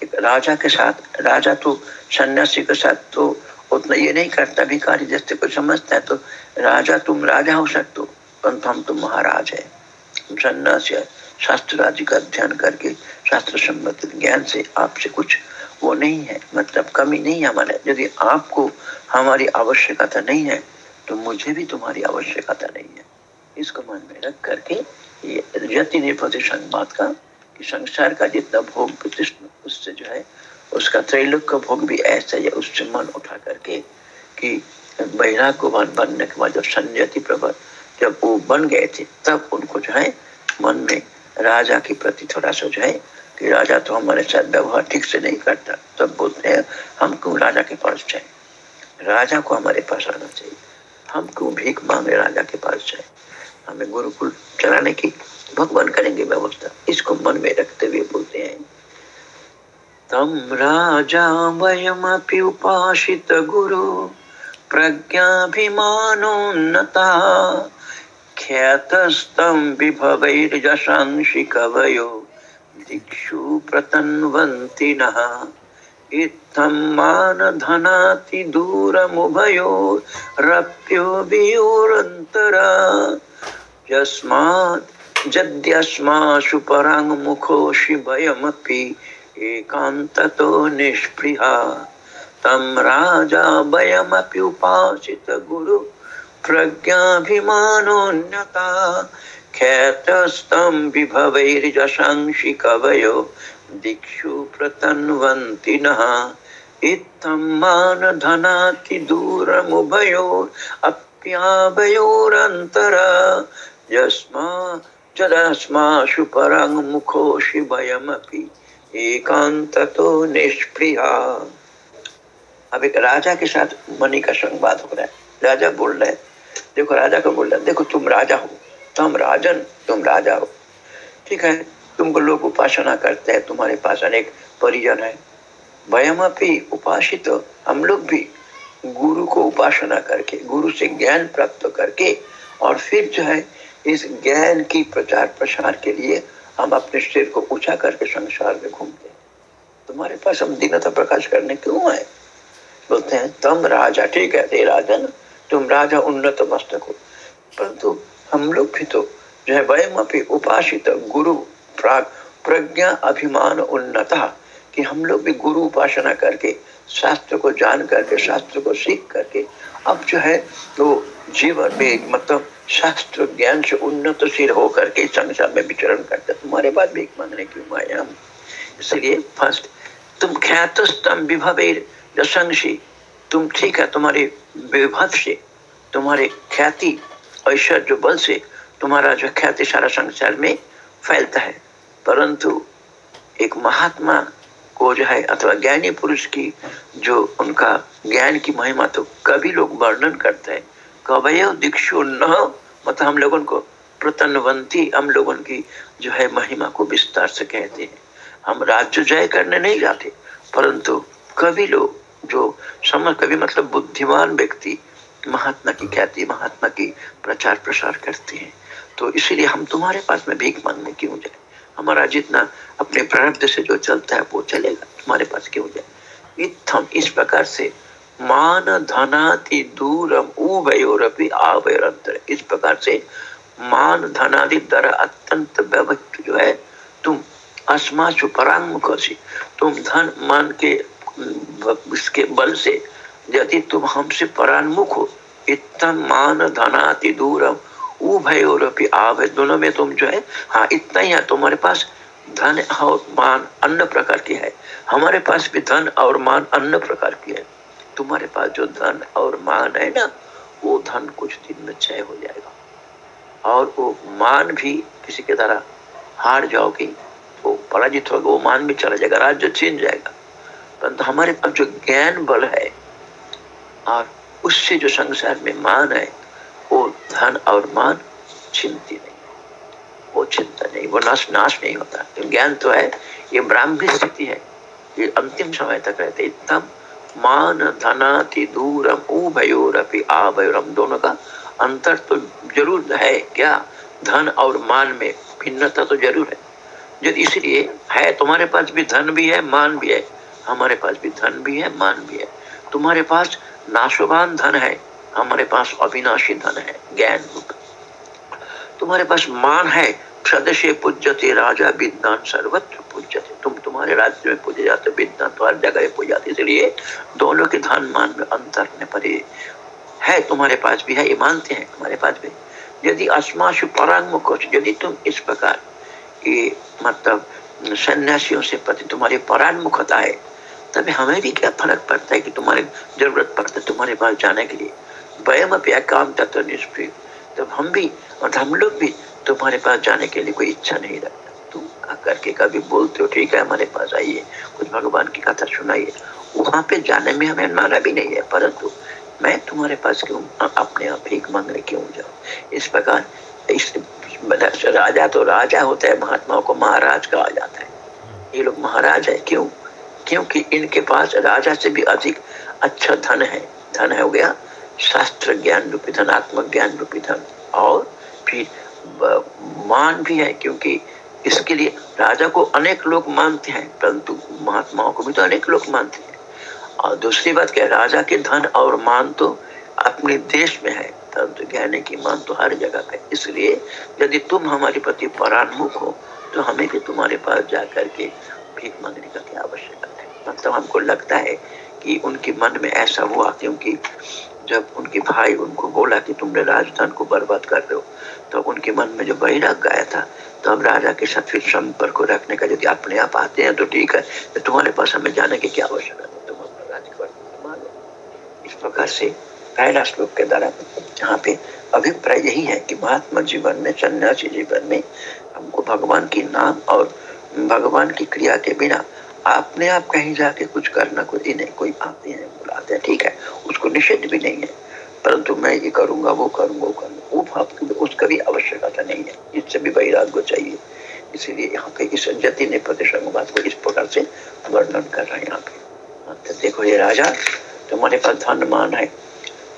राजा के साथ, राजा तो सन्यासी के साथ तो उतना ये नहीं करता, भिखारी जैसे को समझता है तो राजा तुम राजा हो सकते हो, परंतु हम तुम महाराज है। सन्यासी है। शास्त्र आदि का अध्ययन करके, शास्त्र सम्मत ज्ञान से आपसे कुछ वो नहीं है मतलब कमी नहीं है हमारे। यदि आपको हमारी आवश्यकता नहीं है तो मुझे भी तुम्हारी आवश्यकता नहीं है। इसको मन में रख करके ये यति निपति संवाद का कि संसार का जितना भोग प्रतिष्ठ उससे जो है, उसका त्रैलोक का भोग भी ऐसा है उससे मन उठा करके कि महिला को बन बनने के बाद जब संजति प्रबल जब वो बन गए थे, तब उनको जो है, मन में राजा के प्रति थोड़ा सा जो है कि राजा तो हमारे साथ व्यवहार ठीक से नहीं करता, तब बोलते हैं, हम क्यों राजा के पास जाए? राजा को हमारे पास आना चाहिए। हम क्यों भीख मांगे राजा के पास जाए? हमें गुरुकुल चलाने की भगवान करेंगे व्यवस्था। इसको मन में रखते हुए बोलते हैं। तं राजावयमपि उपासितगुरु प्रज्ञाभिमानोन्नता। ख्यातस्तं विभवैर्यशांसि कवयो दिक्षु प्रतन्वन्ति नः इत्थं मानधनातिदूरमुभयोरप्यो वियोरन्तरा। यस्मात् यद्यस्मासु पराङ्मुखोऽसि भयमपि एकान्ततो निष्पृहा तं राजा वयमपि उपासित गुरु प्रज्ञाभिमानोन्नता ख्यातस्तं विभवैर्यशंसि कवयो दिक्षु प्रतन्वन्ति नः। इत्थं मानधनातिदूरमुभयोरप्याभयोरन्तरा यस्मा जदस्माशु परं मुखोऽसि वयमपि निष्प्रिया। अब एक राजा के साथ मनी का संवाद हो रहा है। राजा बोल रहे देखो राजा को बोल रहे देखो तुम राजा हो, तुम राजन, तुम राजा हो। ठीक है, तुमको लोग उपासना करते हैं, तुम्हारे पास अनेक परिजन है। वयम अपनी उपासित, हम लोग भी गुरु को उपासना करके, गुरु से ज्ञान प्राप्त करके, और फिर जो है इस ज्ञान की प्रचार प्रसार के लिए हम अपने शरीर को ऊँचा करके संसार में घूमते तुम्हारे पास हम दीनता प्रकाश करने क्यों आए? बोलते हैं, तुम राजा, ठीक है रे राजन तुम राजा उन्नत मस्तक हो। परंतु हम लोग भी तो जो है वयम अपनी उपासित गुरु, प्राग, प्रज्ञा अभिमान उन्नता, कि हम लोग भी गुरु उपासना करके शास्त्र को जान करके, शास्त्र को सीख करके, अब जो है तो जीवन में मतलब शास्त्र ज्ञान से उन्नतशील होकर के संसार में विचरण करते तुम्हारे पास भीख मांगने क्यों आए इसलिए फ़र्स्ट तुम ख्यात विभवेर जसंशी तुम ठीक है, तुम्हारे विभव से, तुम्हारे ख्याति, ऐश्वर्य बल से तुम्हारा जो ख्याति सारा संसार में फैलता है। परंतु एक महात्मा को जो है, अथवा ज्ञानी पुरुष की जो उनका ज्ञान की महिमा तो कभी लोग वर्णन करते हैं। कवय दीक्षु न मतलब हम लोगों को प्रतनवंती हम लोगों की जो है महिमा को विस्तार से कहते हैं। हम राज्य जय करने नहीं जाते, परंतु कवि लोग जो समझ कवि मतलब बुद्धिमान व्यक्ति महात्मा की ख्याति, महात्मा की प्रचार प्रसार करते हैं। तो इसीलिए हम तुम्हारे पास में भीख मांगने क्यों जाए? हमारा जितना अपने प्रारब्ध से जो चलता है, वो चलेगा। तुम्हारे पास क्यों जाए? इत्थम, इस प्रकार से मान धनाति दूरम उभयोरपि आवयरंतर इस प्रकार से मान धनादि दर अत्यंत जो है, तुम अस्माशु परांगमुख तुम धन मान के, इसके बल से यदि तुम हमसे परान्मुख हो इतम मान धनाति दूरम उभयोरपि आव है, दोनों में तुम जो है हाँ इतना ही है, तुम्हारे पास धन और मान अन्य प्रकार की है। हमारे पास भी धन और मान अन्य प्रकार की है। तुम्हारे पास जो धन और मान है ना, वो धन कुछ दिन में क्षय हो जाएगा। और वो मान भी किसी के द्वारा हार जाओगे वो पराजित होगा, वो मान भी चला जाएगा राज्य छीन जाएगा। परंतु हमारे पास जो ज्ञान बल है, और उससे जो संसार में मान है वो धन और मान चिंती नहीं। वो चिंता नहीं, वो नाश नाश नहीं होता। तो ज्ञान तो है, ये ब्राह्मी स्थिति है। ये अंतिम समय तक रहते इतना मान धनाति दूरम उभयोरपि आभयोरम दोनों का अंतर तो ज़रूर है क्या? धन और मान में भिन्नता तो ज़रूर है। जो इसलिए है, तुम्हारे पास भी धन भी है, मान भी है। हमारे पास भी धन भी है, मान भी है। तुम्हारे पास नाशवान धन है। हमारे पास अविनाशी धन है, ज्ञान रूप तुम्हारे पास मान है, सदस्य पूज्यते, राजा विद्वान सर्वत्र पूज्यते। तुम तुम्हारे राज्य में पूजे जाते विद्वान तो हर जगह पूजे जाते इसलिए दोनों के धन मान में अंतर न पड़े। है, तुम्हारे पास भी है, ये मानते हैं, तुम्हारे पास भी। यदि अस्माशु परांग यदि तुम इस प्रकार ये मतलब सन्यासियों से प्रति तुम्हारी परान्मुखता है तभी हमें भी क्या फ़र्क पड़ता है कि तुम्हारे ज़रूरत पड़ता है तुम्हारे पास जाने के लिए? वयम अपया काम तत्व निष्प्रिय। तब हम भी और हम लोग भी तुम्हारे पास जाने के लिए कोई इच्छा नहीं रखता। तुम आकर के कभी बोलते हो, ठीक है, हमारे पास आइए, कुछ भगवान की कथा सुनाइए। वहाँ पे जाने में हमें माना भी नहीं है, परंतु मैं तुम्हारे पास क्यों अपने आप भीख मांगने क्यों जाऊँ? इस प्रकार इस राजा तो राजा होता है, महात्माओं को महाराज कहा जाता है। ये लोग महाराज है, क्यों? क्योंकि इनके पास राजा से भी अधिक अच्छा धन है। धन है हो गया शास्त्र ज्ञान रूपी धन आत्म ज्ञान रूपी धन और फिर मान भी है, क्योंकि इसके लिए राजा को अनेक लोग मानते हैं, परंतु महात्माओं को भी तो अनेक लोग मानते हैं। और दूसरी बात क्या, राजा के धन और मान तो अपने देश में है, परंतु ज्ञानी की मान तो हर जगह है इसलिए यदि तुम हमारे प्रति परान्मुख हो तो हमें भी तुम्हारे पास जा करके भीख मांगने का क्या आवश्यकता है? मतलब हमको लगता है कि उनके मन में ऐसा हुआ, क्योंकि जब उनके भाई उनको बोला कि तुमने राजधान को बर्बाद कर रहे हो तो उनके मन में जो बैराग गाया था तो हम राजा के साथ फिर संपर्क रखने का यदि अपने आप आते हैं तो ठीक है तो तुम्हारे पास हमें जाने की क्या आवश्यकता है? तुम अपना राज्य इस प्रकार से पहला श्लोक के द्वारा यहाँ पे अभिप्राय यही है कि महात्मा जीवन में, सन्यासी जीवन में हमको भगवान की नाम और भगवान की क्रिया के बिना अपने आप कहीं जाके कुछ करना कोई नहीं कोई आते हैं, बुलाते हैं, ठीक है? उसको निषेध भी नहीं है। परंतु मैं ये करूँगा, वो करूँगा वो करूँगा। वो भाव उसका भी आवश्यकता नहीं है। इससे भी वैराग्य चाहिए। इसीलिए यहाँ पे इस जति ने प्रतिसंगवाद को इस प्रकार से वर्णन कर रहे हैं यहाँ पे। तो देखो ये राजा तुम्हारे पास धन मान है।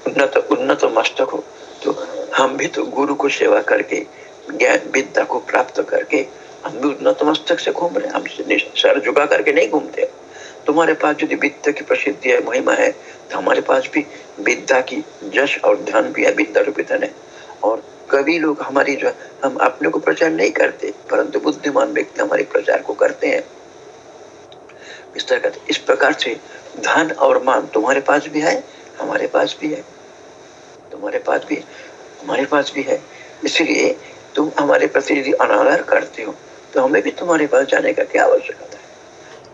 उन्नत उन्नत मस्तक हो। तो हम भी तो गुरु को सेवा करके, ज्ञान विद्या को प्राप्त करके हम भी उन्नत मस्तक से घूम रहे हैं। हम सर झुका करके नहीं घूमते। तुम्हारे पास यदि विद्या की प्रसिद्धि है, महिमा है तो हमारे पास भी विद्या की जश और धन भी है, विद्या रूपी धन है। और कभी लोग हमारी जो, हम अपने को प्रचार नहीं करते, परंतु बुद्धिमान व्यक्ति हमारे प्रचार को करते हैं। इस तरह इस प्रकार से धन और मान तुम्हारे पास भी है, हमारे पास भी है। तुम्हारे पास भी, हमारे पास भी है। इसलिए तुम हमारे प्रति यदि अनादर करते हो तो हमें भी तुम्हारे पास जाने का क्या आवश्यकता है?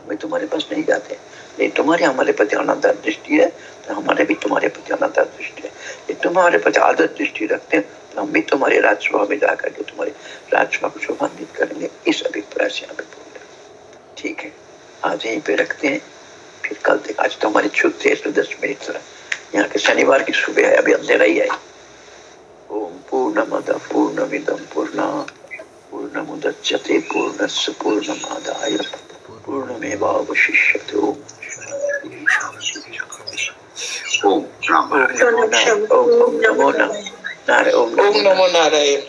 हमें तुम्हारे पास नहीं जाते। नहीं, तुम्हारे, हमारे प्रति अनादर दृष्टि है तो हमारे भी तुम्हारे प्रति अनादर दृष्टि है। यदि तुम्हारे प्रति आदर दृष्टि रखते हैं तो हम भी तुम्हारे राजसभा में जाकर के तुम्हारे राजसभा को शोभान्वित करेंगे, इस अभिप्राय से यहाँ पे बोल रहे ठीक है, आज यहीं पे रखते हैं। फिर कल तक, आज तो हमारी छुट्टी है तो दस मिनट तरह यहाँ के शनिवार की सुबह है, अभी अंधेरा ही है। ओम पूर्ण पूर्णमद पूर्णमिदं पूर्णा। पूर्णमुदच्यते पूर्णस्य पूर्णमादाय पूर्णमेवावशिष्यते। ओम। ओम नमो नारायण। ओम नमो नारायण।